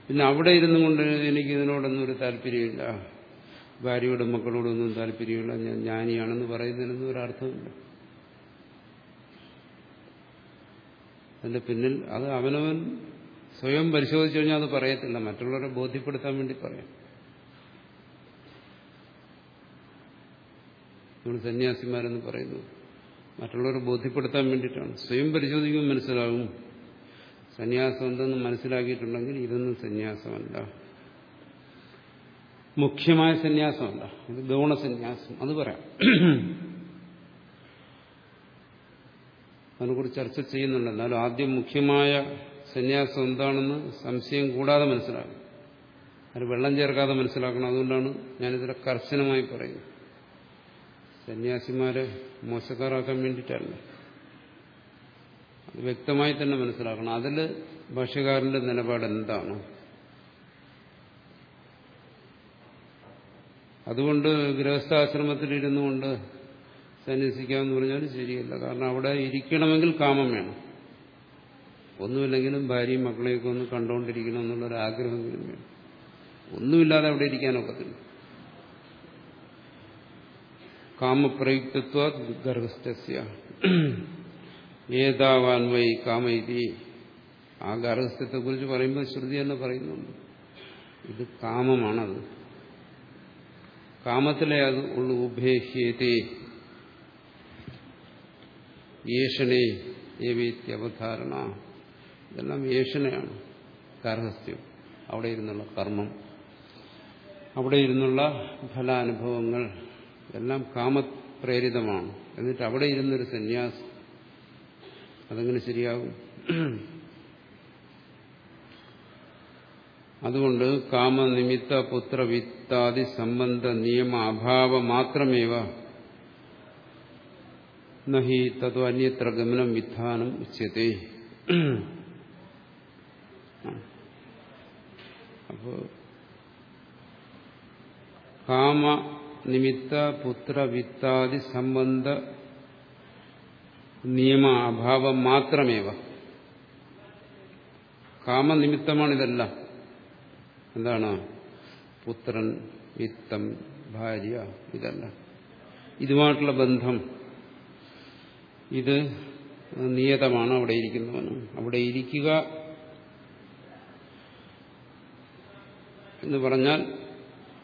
A: പിന്നെ അവിടെ ഇരുന്നു കൊണ്ട് എനിക്ക് ഇതിനോടൊന്നും ഒരു താല്പര്യമില്ല. ഭാര്യയോടും മക്കളോടൊന്നും താല്പര്യമില്ല. ഞാൻ ജ്ഞാനിയാണെന്ന് പറയുന്നതിനൊന്നും ഒരർത്ഥമില്ല അതിന്റെ പിന്നിൽ അത് അവനവൻ സ്വയം പരിശോധിച്ചു കഴിഞ്ഞാൽ അത് പറയത്തില്ല. മറ്റുള്ളവരെ ബോധ്യപ്പെടുത്താൻ വേണ്ടി പറയാം. നമ്മൾ സന്യാസിമാരെന്ന് പറയുന്നു. മറ്റുള്ളവരെ ബോധ്യപ്പെടുത്താൻ വേണ്ടിയിട്ടാണ്. സ്വയം പരിശോധിക്കുമ്പോൾ മനസ്സിലാകും. സന്യാസം എന്തെന്ന് മനസ്സിലാക്കിയിട്ടുണ്ടെങ്കിൽ ഇതൊന്നും സന്യാസമല്ല. മുഖ്യമായ സന്യാസമല്ല. ഇത് ഗൗണസന്യാസം അത് പറയാം. അതിനെക്കുറിച്ച് ചർച്ച ചെയ്യുന്നുണ്ട്. എന്നാലും ആദ്യം മുഖ്യമായ സന്യാസം എന്താണെന്ന് സംശയം കൂടാതെ മനസ്സിലാക്കും അത് വെള്ളം ചേർക്കാതെ മനസ്സിലാക്കണം. അതുകൊണ്ടാണ് ഞാനിതിലെ കർശനമായി പറയുന്നത്. സന്യാസിമാരെ മോശക്കാരാക്കാൻ വേണ്ടിയിട്ടല്ല. അത് വ്യക്തമായി തന്നെ മനസ്സിലാക്കണം. അതിൽ ഭാഷകാരന്റെ നിലപാട് എന്താണ്? അതുകൊണ്ട് ഗൃഹസ്ഥാശ്രമത്തിലിരുന്നു കൊണ്ട് സന്യസിക്കാമെന്ന് പറഞ്ഞാൽ ശരിയല്ല. കാരണം അവിടെ ഇരിക്കണമെങ്കിൽ കാമം വേണം. ഒന്നുമില്ലെങ്കിലും ഭാര്യയും മക്കളെയൊക്കെ ഒന്ന് കണ്ടുകൊണ്ടിരിക്കണം എന്നുള്ളൊരു ആഗ്രഹമെങ്കിലും വേണം. ഒന്നുമില്ലാതെ അവിടെ ഇരിക്കാനൊക്കത്തില്ല കാമപ്രയുക്തത്വ ഗർഭസ്ഥ്യ ഏതാവാൻവൈ കാമൈതി. ആ ഗർഭസ്ഥത്തെ കുറിച്ച് പറയുമ്പോൾ ശ്രുതി തന്നെ പറയുന്നുണ്ട്. ഇത് കാമമാണത്. കാമത്തിലെ അത് ഉള്ളു ഉഭേഹ്യത്തെ ഏഷണേ ഇതെല്ലാം ഏഷണയാണ് ഗാർഹസ്ഥ്യം അവിടെ ഇരുന്നുള്ള കർമ്മം അവിടെ ഇരുന്നുള്ള ഫലാനുഭവങ്ങൾ എല്ലാം കാമപ്രേരിതമാണ്. എന്നിട്ട് അവിടെ ഇരുന്നൊരു സന്യാസം അതങ്ങനെ ശരിയാകും. അതുകൊണ്ട് കാമനിമിത്ത പുത്രവിത്താദി സംബന്ധ നിയമ അഭാവ മാത്രമേവ നഹി തത്വ അന്യത്ര ഗമനം വിധാനം ഉച്ചത്തെ അപ്പോ കാമ നിമിത്ത പുത്രവിത്താദി സംബന്ധ നിയമ അഭാവം മാത്രമേവ. കാമനിമിത്തമാണിതെല്ലാം. എന്താണ്? പുത്രൻ വിത്തം ഭാര്യ ഇതല്ല. ഇതുമായിട്ടുള്ള ബന്ധം. ഇത് നിയതമാണ് അവിടെ ഇരിക്കുന്നവന്. അവിടെ ഇരിക്കുക എന്ന് പറഞ്ഞാൽ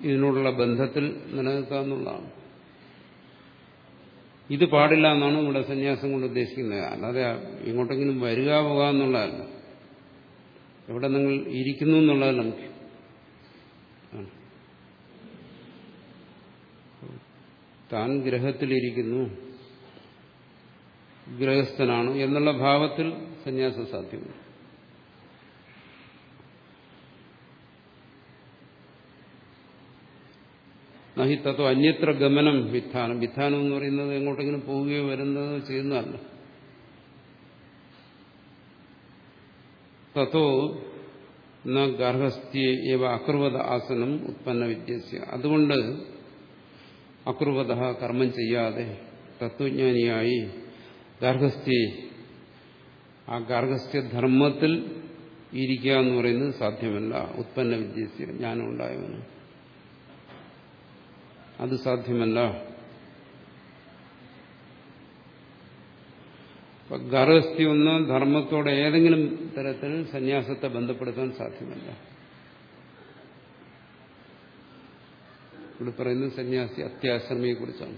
A: ഇതിനോടുള്ള ബന്ധത്തിൽ നിലനിൽക്കുക എന്നുള്ളതാണ് ഇത് പാടില്ല എന്നാണ് ഇവിടെ സന്യാസം കൊണ്ട് ഉദ്ദേശിക്കുന്നത്. അല്ലാതെ ഇങ്ങോട്ടെങ്കിലും വരിക പോകുക എന്നുള്ളതല്ല. എവിടെ നിങ്ങൾ ഇരിക്കുന്നു എന്നുള്ളതല്ല മുഖ്യം. താൻ ഗ്രഹത്തിലിരിക്കുന്നു ഗൃഹസ്ഥനാണ് എന്നുള്ള ഭാവത്തിൽ സന്യാസം സാധ്യമാണ് നഹി അന്യത്ര ഗമനം വിധാനം. വിധാനം എന്ന് പറയുന്നത് എങ്ങോട്ടെങ്കിലും പോവുകയോ വരുന്നത് ചെയ്യുന്നതല്ല. തത്തോ ന ഗാർഹസ്ഥ്യേവ അക്രവത ആസനം ഉത്പന്ന വിദ്യസ്യ. അതുകൊണ്ട് അക്രവത കർമ്മം ചെയ്യാതെ തത്വജ്ഞാനിയായി ഗർഹസ്ഥി ആ ഗാർഹസ്ഥ്യധർമ്മത്തിൽ ഇരിക്കുക എന്ന് പറയുന്നത് സാധ്യമല്ല. ഉത്പന്ന വിദ്യസ്യ ജ്ഞാനം അത് സാധ്യമല്ല. ഗർഹസ്ഥി ഒന്ന് ധർമ്മത്തോടെ ഏതെങ്കിലും തരത്തിൽ സന്യാസത്തെ ബന്ധപ്പെടുത്താൻ സാധ്യമല്ല. ഇവിടെ പറയുന്നത് സന്യാസി അത്യാശ്രമിയെ കുറിച്ചാണ്.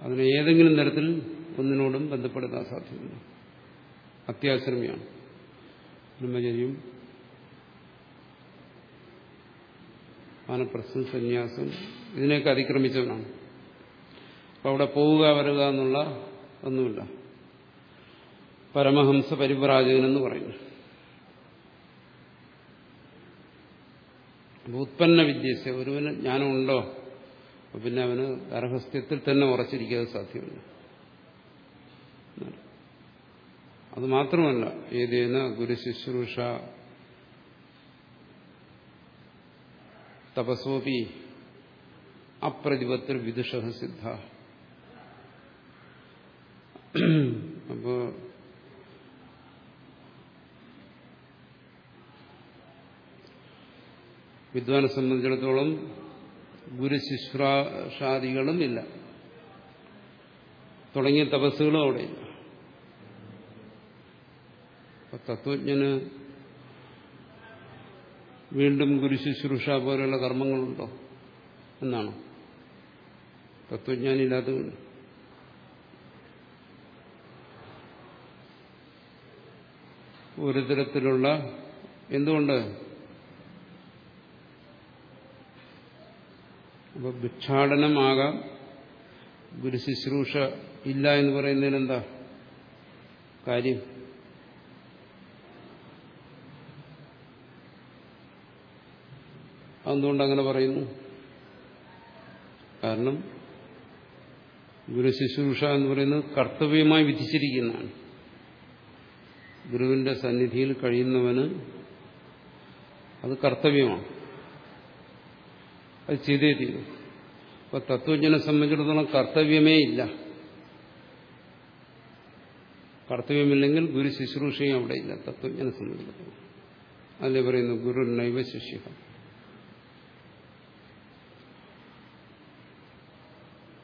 A: അതിനെ ഏതെങ്കിലും തരത്തിൽ ഒന്നിനോടും ബന്ധപ്പെടുത്താൻ സാധ്യമല്ല. അത്യാശ്രമിയാണ്. ബ്രഹ്മചര്യം വാനപ്രസ്ഥം സന്യാസം. ഇതിനെയൊക്കെ അതിക്രമിച്ചവനാണ്. അപ്പം അവിടെ പോവുക വരിക എന്നുള്ള ഒന്നുമില്ല. പരമഹംസ പരിവ്രാജകനെന്ന് പറയുന്നു. ഉത്പന്ന വിദ്യസ്യ ഒരുവന് ജ്ഞാനമുണ്ടോ? പിന്നെ അവന് ഗർഭസ്ഥ്യത്തിൽ തന്നെ ഉറച്ചിരിക്കാതെ സാധ്യമല്ല. അത് മാത്രമല്ല ഏതേന ഗുരുശുശ്രൂഷ തപസോപി അപ്രതിപത്തിൽ വിദുഷ സിദ്ധ. അപ്പോ വിദ്വാനെ സംബന്ധിച്ചിടത്തോളം ഗുരുശുശ്രൂഷാദികളും ഇല്ല. തുടങ്ങിയ തപസ്സുകളും അവിടെയില്ല. ഇല്ല തത്വജ്ഞന് വീണ്ടും ഗുരുശുശ്രൂഷ പോലെയുള്ള കർമ്മങ്ങളുണ്ടോ? എന്നാണ്. തത്വജ്ഞാനി ഇല്ലാത്തതുകൊണ്ട് ഒരു തരത്തിലുള്ള എന്തുകൊണ്ട്? അപ്പൊ ഭിക്ഷാടനമാകാം. ഗുരുശുശ്രൂഷ ഇല്ല എന്ന് പറയുന്നതിന് എന്താ കാര്യം? അതെന്തുകൊണ്ട് അങ്ങനെ പറയുന്നു? കാരണം ഗുരുശുശ്രൂഷ എന്ന് പറയുന്നത് കർത്തവ്യമായി വിധിച്ചിരിക്കുന്നതാണ്. ഗുരുവിന്റെ സന്നിധിയിൽ കഴിയുന്നവന് അത് കർത്തവ്യമാണ്. അത് ചെയ്തേ തീരും. അപ്പൊ തത്വജ്ഞനെ സംബന്ധിച്ചിടത്തോളം കർത്തവ്യമേ ഇല്ല. കർത്തവ്യമില്ലെങ്കിൽ ഗുരു ശുശ്രൂഷയും അവിടെ ഇല്ല തത്വജ്ഞനെ സംബന്ധിച്ചിടത്തോളം. അല്ലേ പറയുന്നു ഗുരു നൈവ ശിഷ്യ.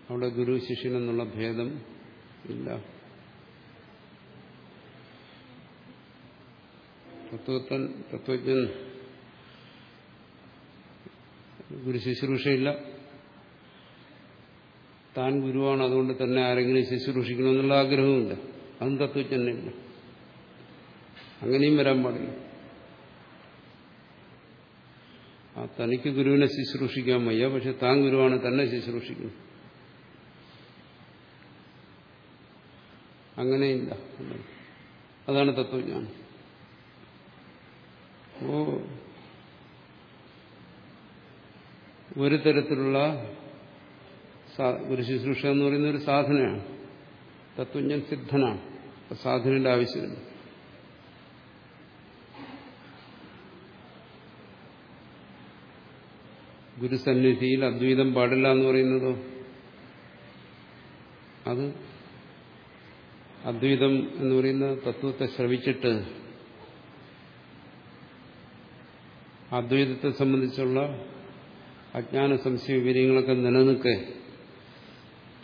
A: അവിടെ ഗുരു ശിഷ്യൻ എന്നുള്ള ഭേദം ഇല്ല. തത്വത്തൻ തത്വജ്ഞൻ. ഗുരു ശുശ്രൂഷയില്ല. താൻ ഗുരുവാണ് അതുകൊണ്ട് തന്നെ ആരെങ്കിലും ശുശ്രൂഷിക്കണമെന്നുള്ള ആഗ്രഹവുമില്ല. അതും തത്വജ്ഞനില്ല അങ്ങനെയും വരാൻ പാടില്ല. ആ തനിക്ക് ഗുരുവിനെ ശുശ്രൂഷിക്കാൻ വയ്യ പക്ഷെ താൻ ഗുരുവാണ് തന്നെ ശുശ്രൂഷിക്കുന്നു അങ്ങനെയില്ല. അതാണ് തത്വജ്ഞാനം. ഓ. ഒരു തരത്തിലുള്ള ഒരു ശുശ്രൂഷ എന്ന് പറയുന്ന ഒരു സാധനയാണ്. തത്വജ്ഞൻ സിദ്ധനാണ്. സാധനയുടെ ആവശ്യമില്ല. ഗുരുസന്നിധിയിൽ അദ്വൈതം പാടില്ല എന്ന് പറയുന്നതോ? അത് അദ്വൈതം എന്ന് പറയുന്ന തത്വത്തെ ശ്രവിച്ചിട്ട് അദ്വൈതത്തെ സംബന്ധിച്ചുള്ള അജ്ഞാന സംശയ വിവരങ്ങളൊക്കെ നിലനിൽക്കെ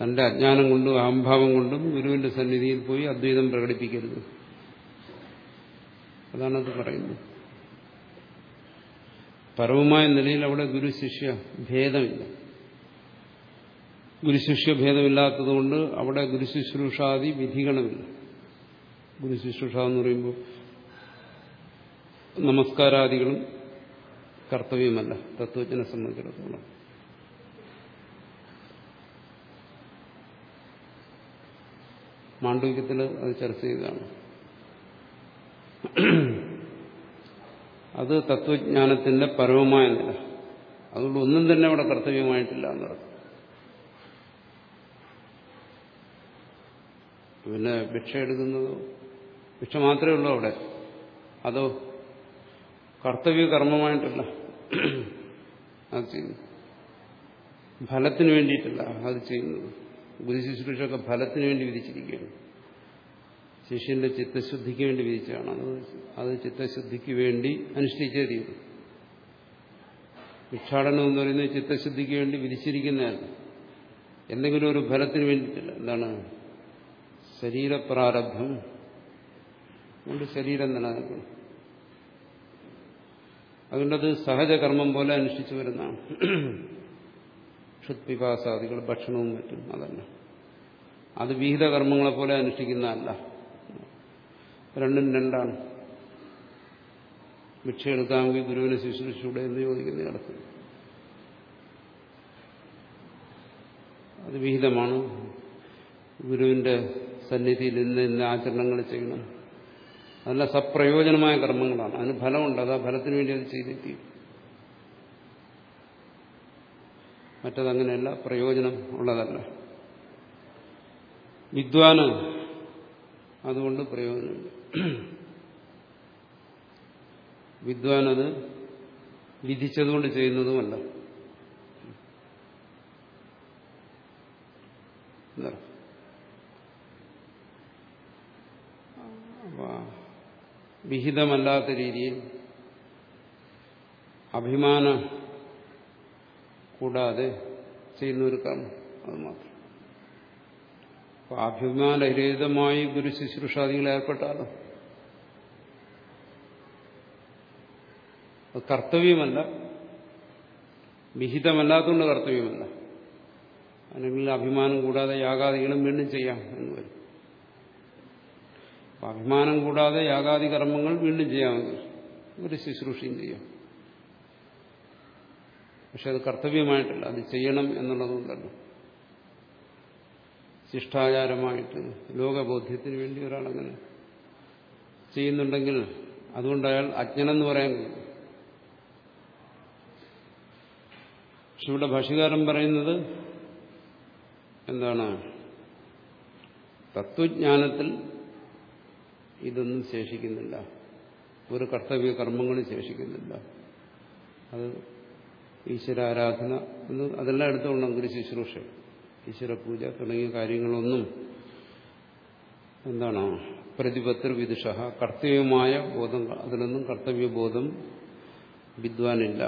A: തന്റെ അജ്ഞാനം കൊണ്ടും അഹംഭാവം കൊണ്ടും ഗുരുവിന്റെ സന്നിധിയിൽ പോയി അദ്വൈതം പ്രകടിപ്പിക്കരുത്. അതാണത് പറയുന്നത്. പരവുമായ നിലയിൽ അവിടെ ഗുരു ശിഷ്യ ഭേദമില്ല. ഗുരുശിഷ്യ ഭേദമില്ലാത്തതുകൊണ്ട് അവിടെ ഗുരുശുശ്രൂഷാദി വിധികളുമില്ല. ഗുരുശുശ്രൂഷ എന്ന് പറയുമ്പോൾ നമസ്കാരാദികളും കർത്തവ്യമല്ല. തത്വജ്ഞനെ സംബന്ധിച്ചിടത്തോളം. മാണ്ഡവിക്യത്തിൽ അത് ചർച്ച ചെയ്തതാണ്. അത് തത്വജ്ഞാനത്തിന്റെ പരമമായ നില. അതുകൊണ്ട് ഒന്നും തന്നെ അവിടെ കർത്തവ്യമായിട്ടില്ല എന്നർത്ഥം പിന്നെ ഭിക്ഷ എടുക്കുന്നതോ? ഭിക്ഷ മാത്രമേ ഉള്ളൂ അവിടെ. അതോ കർത്തവ്യ കർമ്മമായിട്ടല്ല. അത് ചെയ്യുന്നു. ഫലത്തിന് വേണ്ടിയിട്ടല്ല അത് ചെയ്യുന്നത്. ഗുരുശുശ്രൂഷയൊക്കെ ഫലത്തിന് വേണ്ടി വിധിച്ചിരിക്കുകയാണ്. ശിഷ്യന്റെ ചിത്തശുദ്ധിക്ക് വേണ്ടി വിധിച്ചതാണ്. അത് അത് ചിത്തശുദ്ധിക്ക് വേണ്ടി അനുഷ്ഠിച്ചേ തീരും ഭിക്ഷാടനം എന്ന് പറയുന്നത് ചിത്തശുദ്ധിക്ക് വേണ്ടി വിധിച്ചിരിക്കുന്നതല്ല. എന്തെങ്കിലും ഒരു ഫലത്തിന് വേണ്ടിയിട്ടില്ല. എന്താണ്? ശരീരപ്രാരബ്ധം. കൊണ്ട് ശരീരം നിലനിൽക്കണം അതുകൊണ്ടത് സഹജകർമ്മം പോലെ അനുഷ്ഠിച്ചു വരുന്നതാണ്. ക്ഷുത്പിപാസാദികൾ ഭക്ഷണവും മറ്റും അതല്ല. അത് വിഹിത കർമ്മങ്ങളെ പോലെ അനുഷ്ഠിക്കുന്നതല്ല. രണ്ടും രണ്ടാണ്. ഭിക്ഷ എടുക്കാമെങ്കിൽ ഗുരുവിനെ ശുശ്രൂഷയുടെ എന്ന് ചോദിക്കുന്ന അത് വിഹിതമാണ്. ഗുരുവിന്റെ സന്നിധിയിൽ ഇന്ന് ഇന്ന ആചരണങ്ങൾ ചെയ്യണം. അതെല്ലാം സപ്രയോജനമായ കർമ്മങ്ങളാണ്. അതിന് ഫലമുണ്ട്. അത് ആ ഫലത്തിന് വേണ്ടി അത് ചെയ്തിട്ട്. മറ്റതങ്ങനെയല്ല പ്രയോജനം ഉള്ളതല്ല. വിദ്വാന് അതുകൊണ്ട് പ്രയോജനമുണ്ട് വിദ്വാനത് വിധിച്ചതുകൊണ്ട് ചെയ്യുന്നതുമല്ല. വിഹിതമല്ലാത്ത രീതിയിൽ അഭിമാനം കൂടാതെ ചെയ്യുന്ന ഒരു കർമ്മം അത് മാത്രം. അപ്പൊ അഭിമാനരഹിതമായി ഗുരു ശുശ്രൂഷാദികൾ ഏർപ്പെട്ടാലും? അത് കർത്തവ്യമല്ല. വിഹിതമല്ലാത്തതുകൊണ്ട് കർത്തവ്യമല്ല. അല്ലെങ്കിൽ അഭിമാനം കൂടാതെ യാഗാദികളും വീണ്ടും ചെയ്യാം എന്ന് വരും. അഭിമാനം കൂടാതെ യാഗാദി കർമ്മങ്ങൾ വീണ്ടും ചെയ്യാമെങ്കിൽ ഒരു ശുശ്രൂഷയും ചെയ്യാം. പക്ഷെ അത് കർത്തവ്യമായിട്ടല്ല അത് ചെയ്യണം എന്നുള്ളതുകൊണ്ടല്ല. ശിഷ്ടാചാരമായിട്ട് ലോകബോധ്യത്തിന് വേണ്ടി ഒരാളങ്ങനെ ചെയ്യുന്നുണ്ടെങ്കിൽ അതുകൊണ്ട് അയാൾ അജ്ഞനെന്ന് പറയാൻ കഴിയും. പക്ഷെ ഇവിടെ ഭാഷകാരൻ പറയുന്നത് എന്താണ്? തത്വജ്ഞാനത്തിൽ ഇതൊന്നും ശേഷിക്കുന്നില്ല. ഒരു കർത്തവ്യ കർമ്മങ്ങളും ശേഷിക്കുന്നില്ല. അത് ഈശ്വരാരാധന എന്ന് അതെല്ലാം എടുത്തുകൊണ്ടാണ് ഗുരു ശുശ്രൂഷ. ഈശ്വരപൂജ തുടങ്ങിയ കാര്യങ്ങളൊന്നും എന്താണ്? പ്രതിപത്ര വിദുഷ കർത്തവ്യമായ ബോധം അതിലൊന്നും കർത്തവ്യബോധം വിദ്വാനില്ല.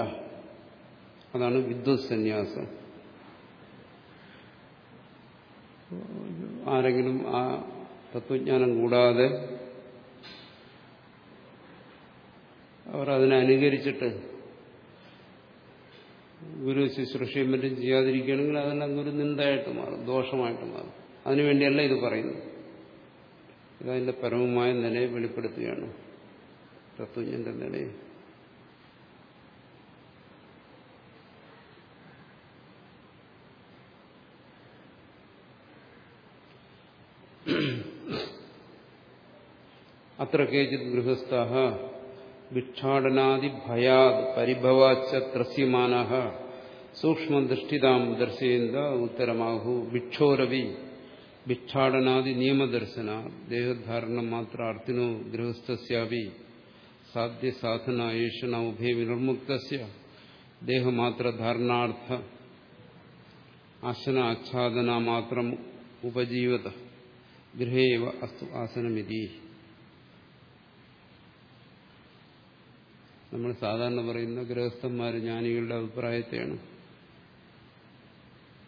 A: അതാണ് വിദ്വത് സന്യാസം. ആരെങ്കിലും ആ തത്വജ്ഞാനം കൂടാതെ അവർ അതിനെ അനുകരിച്ചിട്ട് ഗുരു ശുശ്രൂഷയും മറ്റും ചെയ്യാതിരിക്കുകയാണെങ്കിൽ അതെല്ലാം ഗുരു നിന്ദയായിട്ട് മാറും ദോഷമായിട്ട് മാറും. അതിനുവേണ്ടിയല്ല ഇത് പറയുന്നത്. ഇതതിന്റെ പരമമായ നിലയെ വെളിപ്പെടുത്തുകയാണ് തത്വജ്ഞന്റെ നിലയെ. അത്ര കേചിത് ഗൃഹസ്ഥ ഭിക്ഷാടനാദി ഭയാത് പരിഭവാച്ച ത്രസ്യമാന. സൂക്ഷ്മദൃഷ്ടിതാം ദർശയന്ത ഉത്തരമാഹു. ഭിക്ഷോരവി. ഭിക്ഷാടനാദി നിയമദർശന. ദേഹധാരണം മാത്ര അർത്ഥിനോ ഗൃഹസ്ഥസ്യാവി. സാധ്യസാധന ഏഷണ ഉഭയ വിനിർമുക്തസ്യ. ദേഹമാത്രധാരണാർത്ഥ. ആസന ആച്ഛാദന മാത്രം ഉപജീവത. ഗൃഹേവ അസ്തു ആസനമിതി. നമ്മൾ സാധാരണ പറയുന്ന ഗൃഹസ്ഥന്മാർ ജ്ഞാനികളുടെ അഭിപ്രായത്തെയാണ്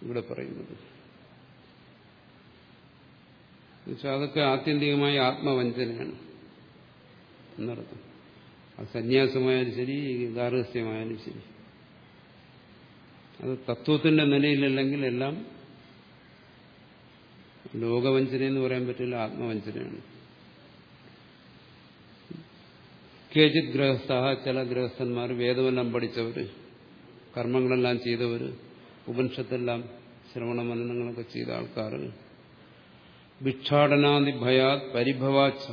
A: ഇവിടെ പറയുന്നത്. അതൊക്കെ ആത്യന്തികമായി ആത്മവഞ്ചനയാണ് എന്നർത്ഥം. അത് സന്യാസമായാലും ശരി ഗാർഹസ്ഥ്യമായാലും ശരി. അത് തത്വത്തിന്റെ നിലയിലല്ലെങ്കിൽ എല്ലാം ലോകവഞ്ചന എന്ന് പറയാൻ പറ്റില്ല ആത്മവഞ്ചനയാണ്. കേജിത് ഗൃഹസ്ഥ ചില ഗൃഹസ്ഥന്മാർ വേദമെല്ലാം പഠിച്ചവർ കർമ്മങ്ങളെല്ലാം ചെയ്തവർ ഉപനിഷത്തെല്ലാം ശ്രവണ മനനങ്ങളൊക്കെ ചെയ്ത ആൾക്കാർ ഭിക്ഷാടനാദി ഭയാത് പരിഭവാച്ച.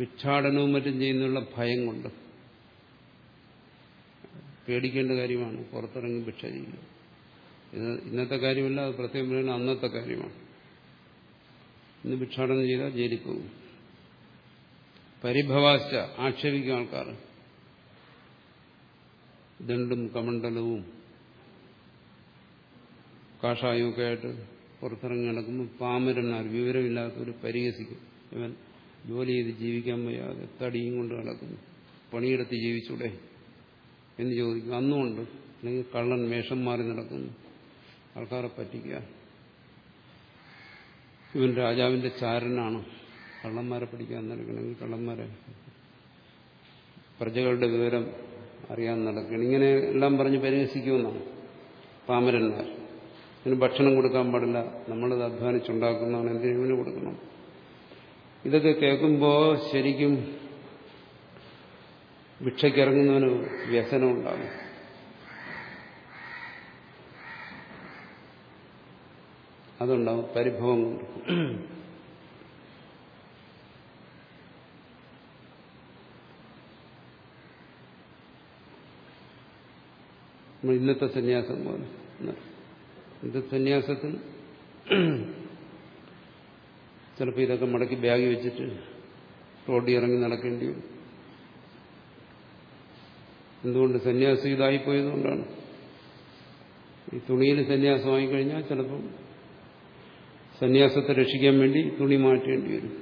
A: ഭിക്ഷാടനവും മറ്റും ചെയ്യുന്നുള്ള ഭയം കൊണ്ട്. പേടിക്കേണ്ട കാര്യമാണ് പുറത്തിറങ്ങി ഭിക്ഷ ഇത് ഇന്നത്തെ കാര്യമല്ല അത് പ്രത്യേകം അന്നത്തെ കാര്യമാണ്. ഇന്ന് ഭിക്ഷാടനം ചെയ്താൽ ജയിലിൽ പോകും. പരിഭവാശ ആക്ഷേപിക്കും ആൾക്കാർ ദണ്ടും കമണ്ഡലവും കാഷായമൊക്കെ ആയിട്ട് പുറത്തിറങ്ങി നടക്കുമ്പോൾ പാമരന്മാർ വിവരമില്ലാത്തവർ പരിഹസിക്കും. ഇവൻ ജോലി ചെയ്ത് ജീവിക്കാൻ വയ്യാതെ തടിയും കൊണ്ട് നടക്കുന്നു. പണിയെടുത്ത് ജീവിച്ചൂടെ എന്ന് ചോദിക്കും. അന്നുകൊണ്ട് അല്ലെങ്കിൽ കള്ളൻ വേഷം മാറി നടക്കുന്നു. ആൾക്കാരെ പറ്റിക്കുക. ഇവൻ രാജാവിന്റെ ചാരനാണ്. കള്ളന്മാരെ പിടിക്കാൻ നടക്കണമെങ്കിൽ കള്ളന്മാരെ. പ്രജകളുടെ വിവരം അറിയാൻ നടക്കണം. ഇങ്ങനെ എല്ലാം പറഞ്ഞ് പരിഹസിക്കുമെന്നാണ് പാമരന്മാർ. ഇതിന് ഭക്ഷണം കൊടുക്കാൻ പാടില്ല. നമ്മളത് അധ്വാനിച്ചുണ്ടാക്കുന്നതാണ് എന്തിനു ഇവന് കൊടുക്കണം? ഇതൊക്കെ കേൾക്കുമ്പോൾ ശരിക്കും ഭിക്ഷയ്ക്കിറങ്ങുന്നവന് വ്യസനം ഉണ്ടാകും അതുണ്ടാവും പരിഭവം കൊണ്ട് നമ്മൾ ഇന്നത്തെ സന്യാസം പോലെ. ഇന്നത്തെ സന്യാസത്തിൽ ചിലപ്പോൾ ഇതൊക്കെ മടക്കി ബാഗ് വെച്ചിട്ട് റോഡിൽ ഇറങ്ങി നടക്കേണ്ടി വരും. എന്തുകൊണ്ട് സന്യാസം ഇതായിപ്പോയതുകൊണ്ടാണ്? ഈ തുണിയിൽ സന്യാസമായി കഴിഞ്ഞാൽ ചിലപ്പം സന്യാസത്തെ രക്ഷിക്കാൻ വേണ്ടി തുണി മാറ്റേണ്ടി വരും.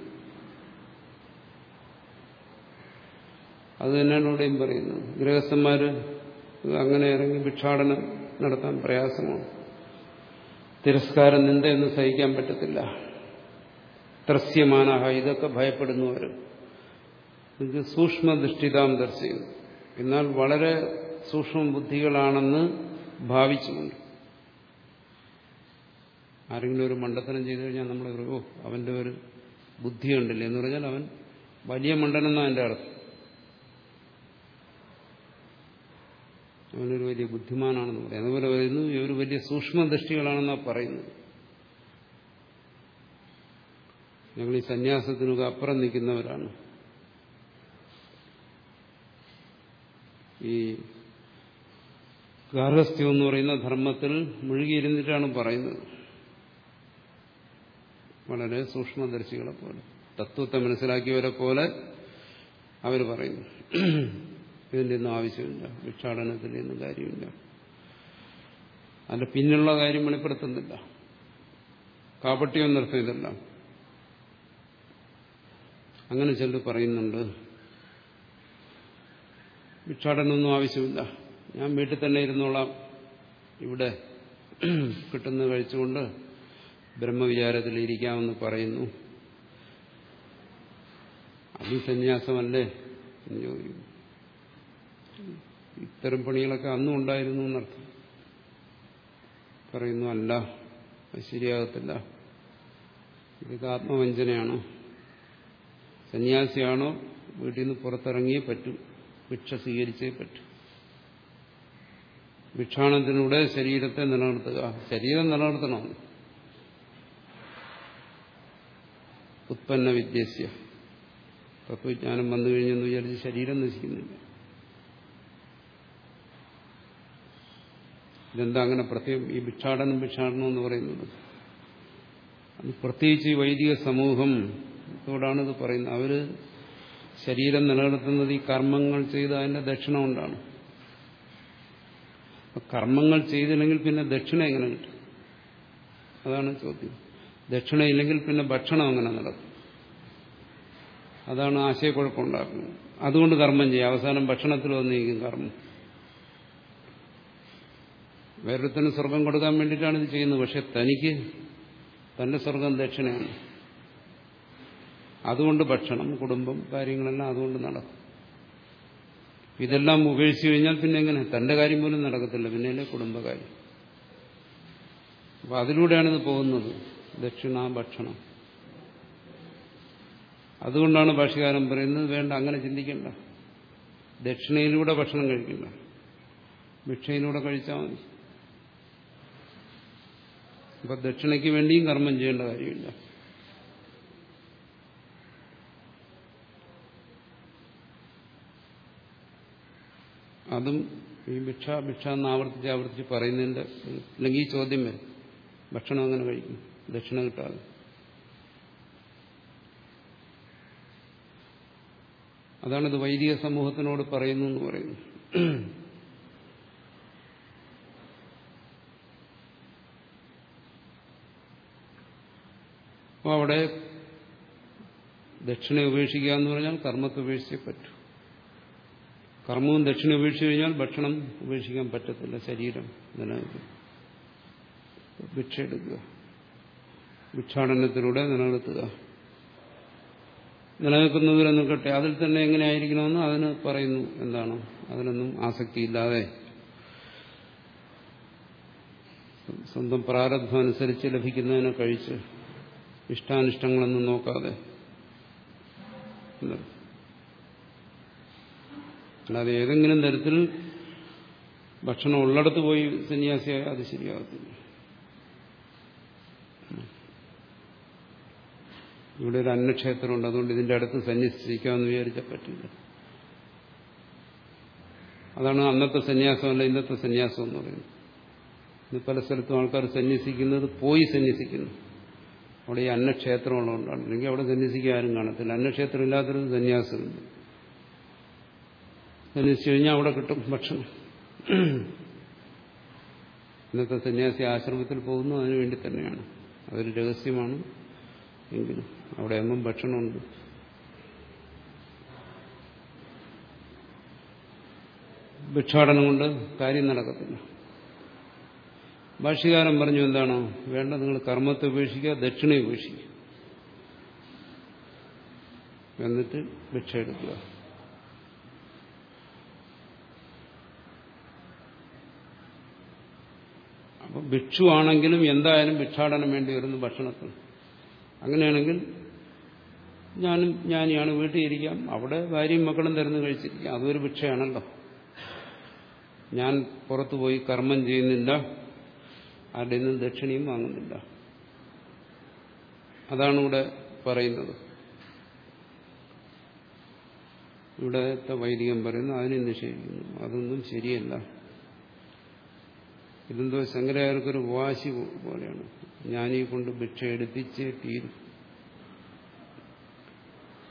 A: അത് തന്നെയാണ് ഇവിടെയും പറയുന്നത്. ഗൃഹസ്ഥന്മാർ അങ്ങനെ ഇറങ്ങി ഭിക്ഷാടനം നടത്താൻ പ്രയാസമാണ്. തിരസ്കാരം നിന്ദയൊന്നും സഹിക്കാൻ പറ്റത്തില്ല. ത്രസ്യമാനഹ ഇതൊക്കെ ഭയപ്പെടുന്നവർ ഇത് സൂക്ഷ്മദൃഷ്ടിതാം ദർശിക്കുന്നു. എന്നാൽ വളരെ സൂക്ഷ്മ ബുദ്ധികളാണെന്ന് ഭാവിച്ചുകൊണ്ട് ആരെങ്കിലും ഒരു മണ്ടത്തനം ചെയ്തു കഴിഞ്ഞാൽ നമ്മൾ ഓ അവന്റെ ഒരു ബുദ്ധിയുണ്ടല്ലേ? എന്ന് പറഞ്ഞാൽ അവൻ വലിയ മണ്ടനെന്നാണ് എന്റെ അർത്ഥം. അവനൊരു വലിയ ബുദ്ധിമാനാണെന്ന് പറയും. അതുപോലെ പറയുന്നു ഇവർ വലിയ സൂക്ഷ്മദൃഷ്ടികളാണെന്നാണ് പറയുന്നത്. ഞങ്ങൾ ഈ സന്യാസത്തിനൊക്കെ അപ്പുറം നിൽക്കുന്നവരാണ്. ഈ ഗാർഹസ്ഥ്യം എന്ന് പറയുന്ന ധർമ്മത്തിൽ മുഴുകിയിരുന്നിട്ടാണ് പറയുന്നത്. വളരെ സൂക്ഷ്മദർശികളെ പോലെ തത്വത്തെ മനസ്സിലാക്കിയവരെ പോലെ അവർ പറയുന്നു. ഇതിന്റെ ഒന്നും ആവശ്യമില്ല ഭിക്ഷാടനത്തിന്റെ ഒന്നും കാര്യമില്ല. അതിന്റെ പിന്നുള്ള കാര്യം വെളിപ്പെടുത്തുന്നില്ല. കാപട്യം നിർത്തിയതല്ല. അങ്ങനെ ചിലർ പറയുന്നുണ്ട് ഭിക്ഷാടനമൊന്നും ആവശ്യമില്ല. ഞാൻ വീട്ടിൽ തന്നെ ഇരുന്നോളാം. ഇവിടെ കിട്ടുന്നത് കഴിച്ചുകൊണ്ട് ബ്രഹ്മവിചാരത്തിൽ ഇരിക്കാമെന്ന് പറയുന്നു. അത് സന്യാസമല്ലേ എന്ന് ചോദിക്കുന്നു. ഇത്തരം പണികളൊക്കെ അന്നും ഉണ്ടായിരുന്നു എന്നർത്ഥം. പറയുന്നു അല്ല അത് ശരിയാകത്തില്ല. ഇതൊക്കെ ആത്മവഞ്ചനയാണ്? സന്യാസിയാണോ? വീട്ടിൽ നിന്ന് പുറത്തിറങ്ങിയേ പറ്റൂ. ഭിക്ഷ സ്വീകരിച്ചേ പറ്റൂ. ഭിക്ഷാണത്തിലൂടെ ശരീരത്തെ നിലനിർത്തുക. ശരീരം നിലനിർത്തണം. ഉത്പന്ന വിദ്യസ്യ തത്വജ്ഞാനം വന്നു കഴിഞ്ഞെന്ന് വിചാരിച്ച് ശരീരം നശിക്കുന്നില്ല. ഇതെന്താ അങ്ങനെ പ്രത്യേകം ഈ ഭിക്ഷാടനം ഭിക്ഷാടനം എന്ന് പറയുന്നത്? പ്രത്യേകിച്ച് വൈദിക സമൂഹം ോടാണ് ഇത് പറയുന്നത്. അവർ ശരീരം നിലനിർത്തുന്നത് ഈ കർമ്മങ്ങൾ ചെയ്ത് അതിന്റെ ദക്ഷിണ കൊണ്ടാണ്. കർമ്മങ്ങൾ ചെയ്തില്ലെങ്കിൽ പിന്നെ ദക്ഷിണ എങ്ങനെ കിട്ടും? അതാണ് ചോദ്യം. ദക്ഷിണയില്ലെങ്കിൽ പിന്നെ ഭക്ഷണം അങ്ങനെ നടക്കും. അതാണ് ആശയക്കുഴപ്പമുണ്ടാക്കുന്നത് അതുകൊണ്ട് കർമ്മം ചെയ്യുക അവസാനം ഭക്ഷണത്തിൽ വന്നിരിക്കും കർമ്മം. വേറൊരുത്തന് സ്വർഗം കൊടുക്കാൻ വേണ്ടിയിട്ടാണ് ഇത് ചെയ്യുന്നത്. പക്ഷെ തനിക്ക് തന്റെ സ്വർഗം ദക്ഷിണയാണ്. അതുകൊണ്ട് ഭക്ഷണം കുടുംബം കാര്യങ്ങളെല്ലാം അതുകൊണ്ട് നടക്കും. ഇതെല്ലാം ഉപേക്ഷിച്ചു കഴിഞ്ഞാൽ പിന്നെ എങ്ങനെ? തന്റെ കാര്യം പോലും നടക്കത്തില്ല. പിന്നെയല്ലേ കുടുംബകാര്യം. അപ്പൊ അതിലൂടെയാണ് ഇത് പോകുന്നത്. ദക്ഷിണ ഭക്ഷണം. അതുകൊണ്ടാണ് ഭാഷകാരൻ പറയുന്നത് വേണ്ട അങ്ങനെ ചിന്തിക്കണ്ട. ദക്ഷിണയിലൂടെ ഭക്ഷണം കഴിക്കണ്ട. ഭിക്ഷയിലൂടെ കഴിച്ചാൽ മതി. അപ്പൊ ദക്ഷിണയ്ക്ക് വേണ്ടിയും കർമ്മം ചെയ്യേണ്ട കാര്യമില്ല. അതും ഈ ഭിക്ഷ ഭിക്ഷ എന്ന് ആവർത്തിച്ച് ആവർത്തിച്ച് പറയുന്നതിന്റെ അല്ലെങ്കിൽ ഈ ചോദ്യം വരും. ഭക്ഷണം അങ്ങനെ കഴിക്കും? ദക്ഷിണ കിട്ടാതെ. അതാണിത് വൈദിക സമൂഹത്തിനോട് പറയുന്നു എന്ന് പറയുന്നു അപ്പോൾ അവിടെ ദക്ഷിണ ഉപേക്ഷിക്കുക എന്ന് പറഞ്ഞാൽ കർമ്മത്തെ ഉപേക്ഷിച്ചേ പറ്റൂ. കർമ്മവും ദക്ഷിണ ഉപേക്ഷിച്ചു കഴിഞ്ഞാൽ ഭക്ഷണം ഉപേക്ഷിക്കാൻ പറ്റത്തില്ല ശരീരം നിലനിൽക്കും ഭിക്ഷ എടുക്കുക ഭിക്ഷാടനത്തിലൂടെ നിലനിർത്തുക. നിലനിൽക്കുന്നവരെ നിൽക്കട്ടെ അതിൽ തന്നെ എങ്ങനെയായിരിക്കണമെന്ന് അതിന് പറയുന്നു എന്താണ്. അതിനൊന്നും ആസക്തിയില്ലാതെ. സ്വന്തം പ്രാരബ്ധം അനുസരിച്ച് ലഭിക്കുന്നതിനെ കഴിച്ച് ഇഷ്ടാനിഷ്ടങ്ങളൊന്നും നോക്കാതെ. അല്ലാതെ ഏതെങ്കിലും തരത്തിൽ ഭക്ഷണം ഉള്ളിടത്ത് പോയി സന്യാസിയായ അത് ശരിയാകത്തില്ല. ഇവിടെ ഒരു അന്നക്ഷേത്രമുണ്ട്. അതുകൊണ്ട് ഇതിന്റെ അടുത്ത് സന്യസിക്കാമെന്ന് വിചാരിച്ചാൽ പറ്റില്ല. അതാണ് അന്നത്തെ സന്യാസമല്ല ഇന്നത്തെ സന്യാസം എന്ന് പറയുന്നത്. പല സ്ഥലത്തും ആൾക്കാർ സന്യസിക്കുന്നത് പോയി സന്യസിക്കുന്നു. അവിടെ ഈ അന്നക്ഷേത്രമുള്ളതുകൊണ്ടാണ്. അല്ലെങ്കിൽ അവിടെ സന്യസിക്കാൻ ആരും കാണത്തില്ല. അന്നക്ഷേത്രം ഇല്ലാത്തൊരു സന്യാസമുണ്ട്. സന്യസിച്ചു കഴിഞ്ഞാൽ അവിടെ കിട്ടും ഭക്ഷണം. ഇന്നത്തെ സന്യാസി ആശ്രമത്തിൽ പോകുന്നു അതിനു വേണ്ടി തന്നെയാണ്. അതൊരു രഹസ്യമാണ് എങ്കിലും അവിടെ എങ്ങും ഭക്ഷണമുണ്ട്. ഭിക്ഷാടനം കൊണ്ട് കാര്യം നടക്കത്തില്ല. ഭാഷ്യകാരൻ പറഞ്ഞു എന്താണ്? വേണ്ട നിങ്ങൾ കർമ്മത്തെ ഉപേക്ഷിക്കുക ദക്ഷിണ ഉപേക്ഷിക്കുക. എന്നിട്ട് ഭിക്ഷ എടുക്കുക. അപ്പൊ ഭിക്ഷു ആണെങ്കിലും എന്തായാലും ഭിക്ഷാടനം വേണ്ടി വരുന്നു ഭക്ഷണത്തിന് അങ്ങനെയാണെങ്കിൽ ഞാനും ഞാനിയാണ് വീട്ടിൽ ഇരിക്കാം. അവിടെ ഭാര്യയും മക്കളും തരുന്നു കഴിച്ചിരിക്കാം. അതൊരു ഭിക്ഷയാണല്ലോ. ഞാൻ പുറത്തുപോയി കർമ്മം ചെയ്യുന്നില്ല. ആരുടെ നിന്നും ദക്ഷിണയും വാങ്ങുന്നില്ല. അതാണ് ഇവിടെ പറയുന്നത്. ഇവിടത്തെ വൈദികം പറയുന്നു അതിനെ നിഷേധിക്കുന്നു. അതൊന്നും ശരിയല്ല. ഇതെന്തോ ശങ്കരാചാര്യർക്കൊരു വാശി പോലെയാണ്. ഞാനീ കൊണ്ട് ഭിക്ഷ എടുപ്പിച്ച് തീരും.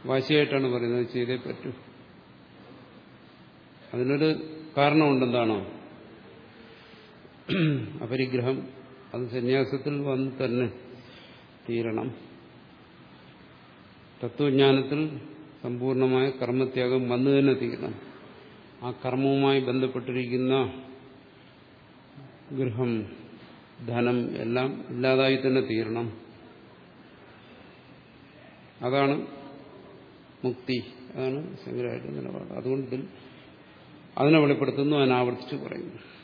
A: വാശിയായിട്ടാണ് പറയുന്നത് ചെയ്തേ പറ്റൂ. അതിനൊരു കാരണമുണ്ടെന്താണോ? അപരിഗ്രഹം അത് സന്യാസത്തിൽ വന്ന് തന്നെ തീരണം. തത്വജ്ഞാനത്തിൽ സമ്പൂർണമായ കർമ്മത്യാഗം വന്നു തന്നെ തീരണം. ആ കർമ്മവുമായി ബന്ധപ്പെട്ടിരിക്കുന്ന ഗൃഹം ധനം എല്ലാം ഇല്ലാതായി തന്നെ തീരണം. അതാണ് മുക്തി അതാണ് ശങ്കരാചാര്യ നിലപാട്. അതുകൊണ്ട് അതിനെ വെളിപ്പെടുത്തുന്നു അതിനാവർത്തിച്ച് പറയുന്നു.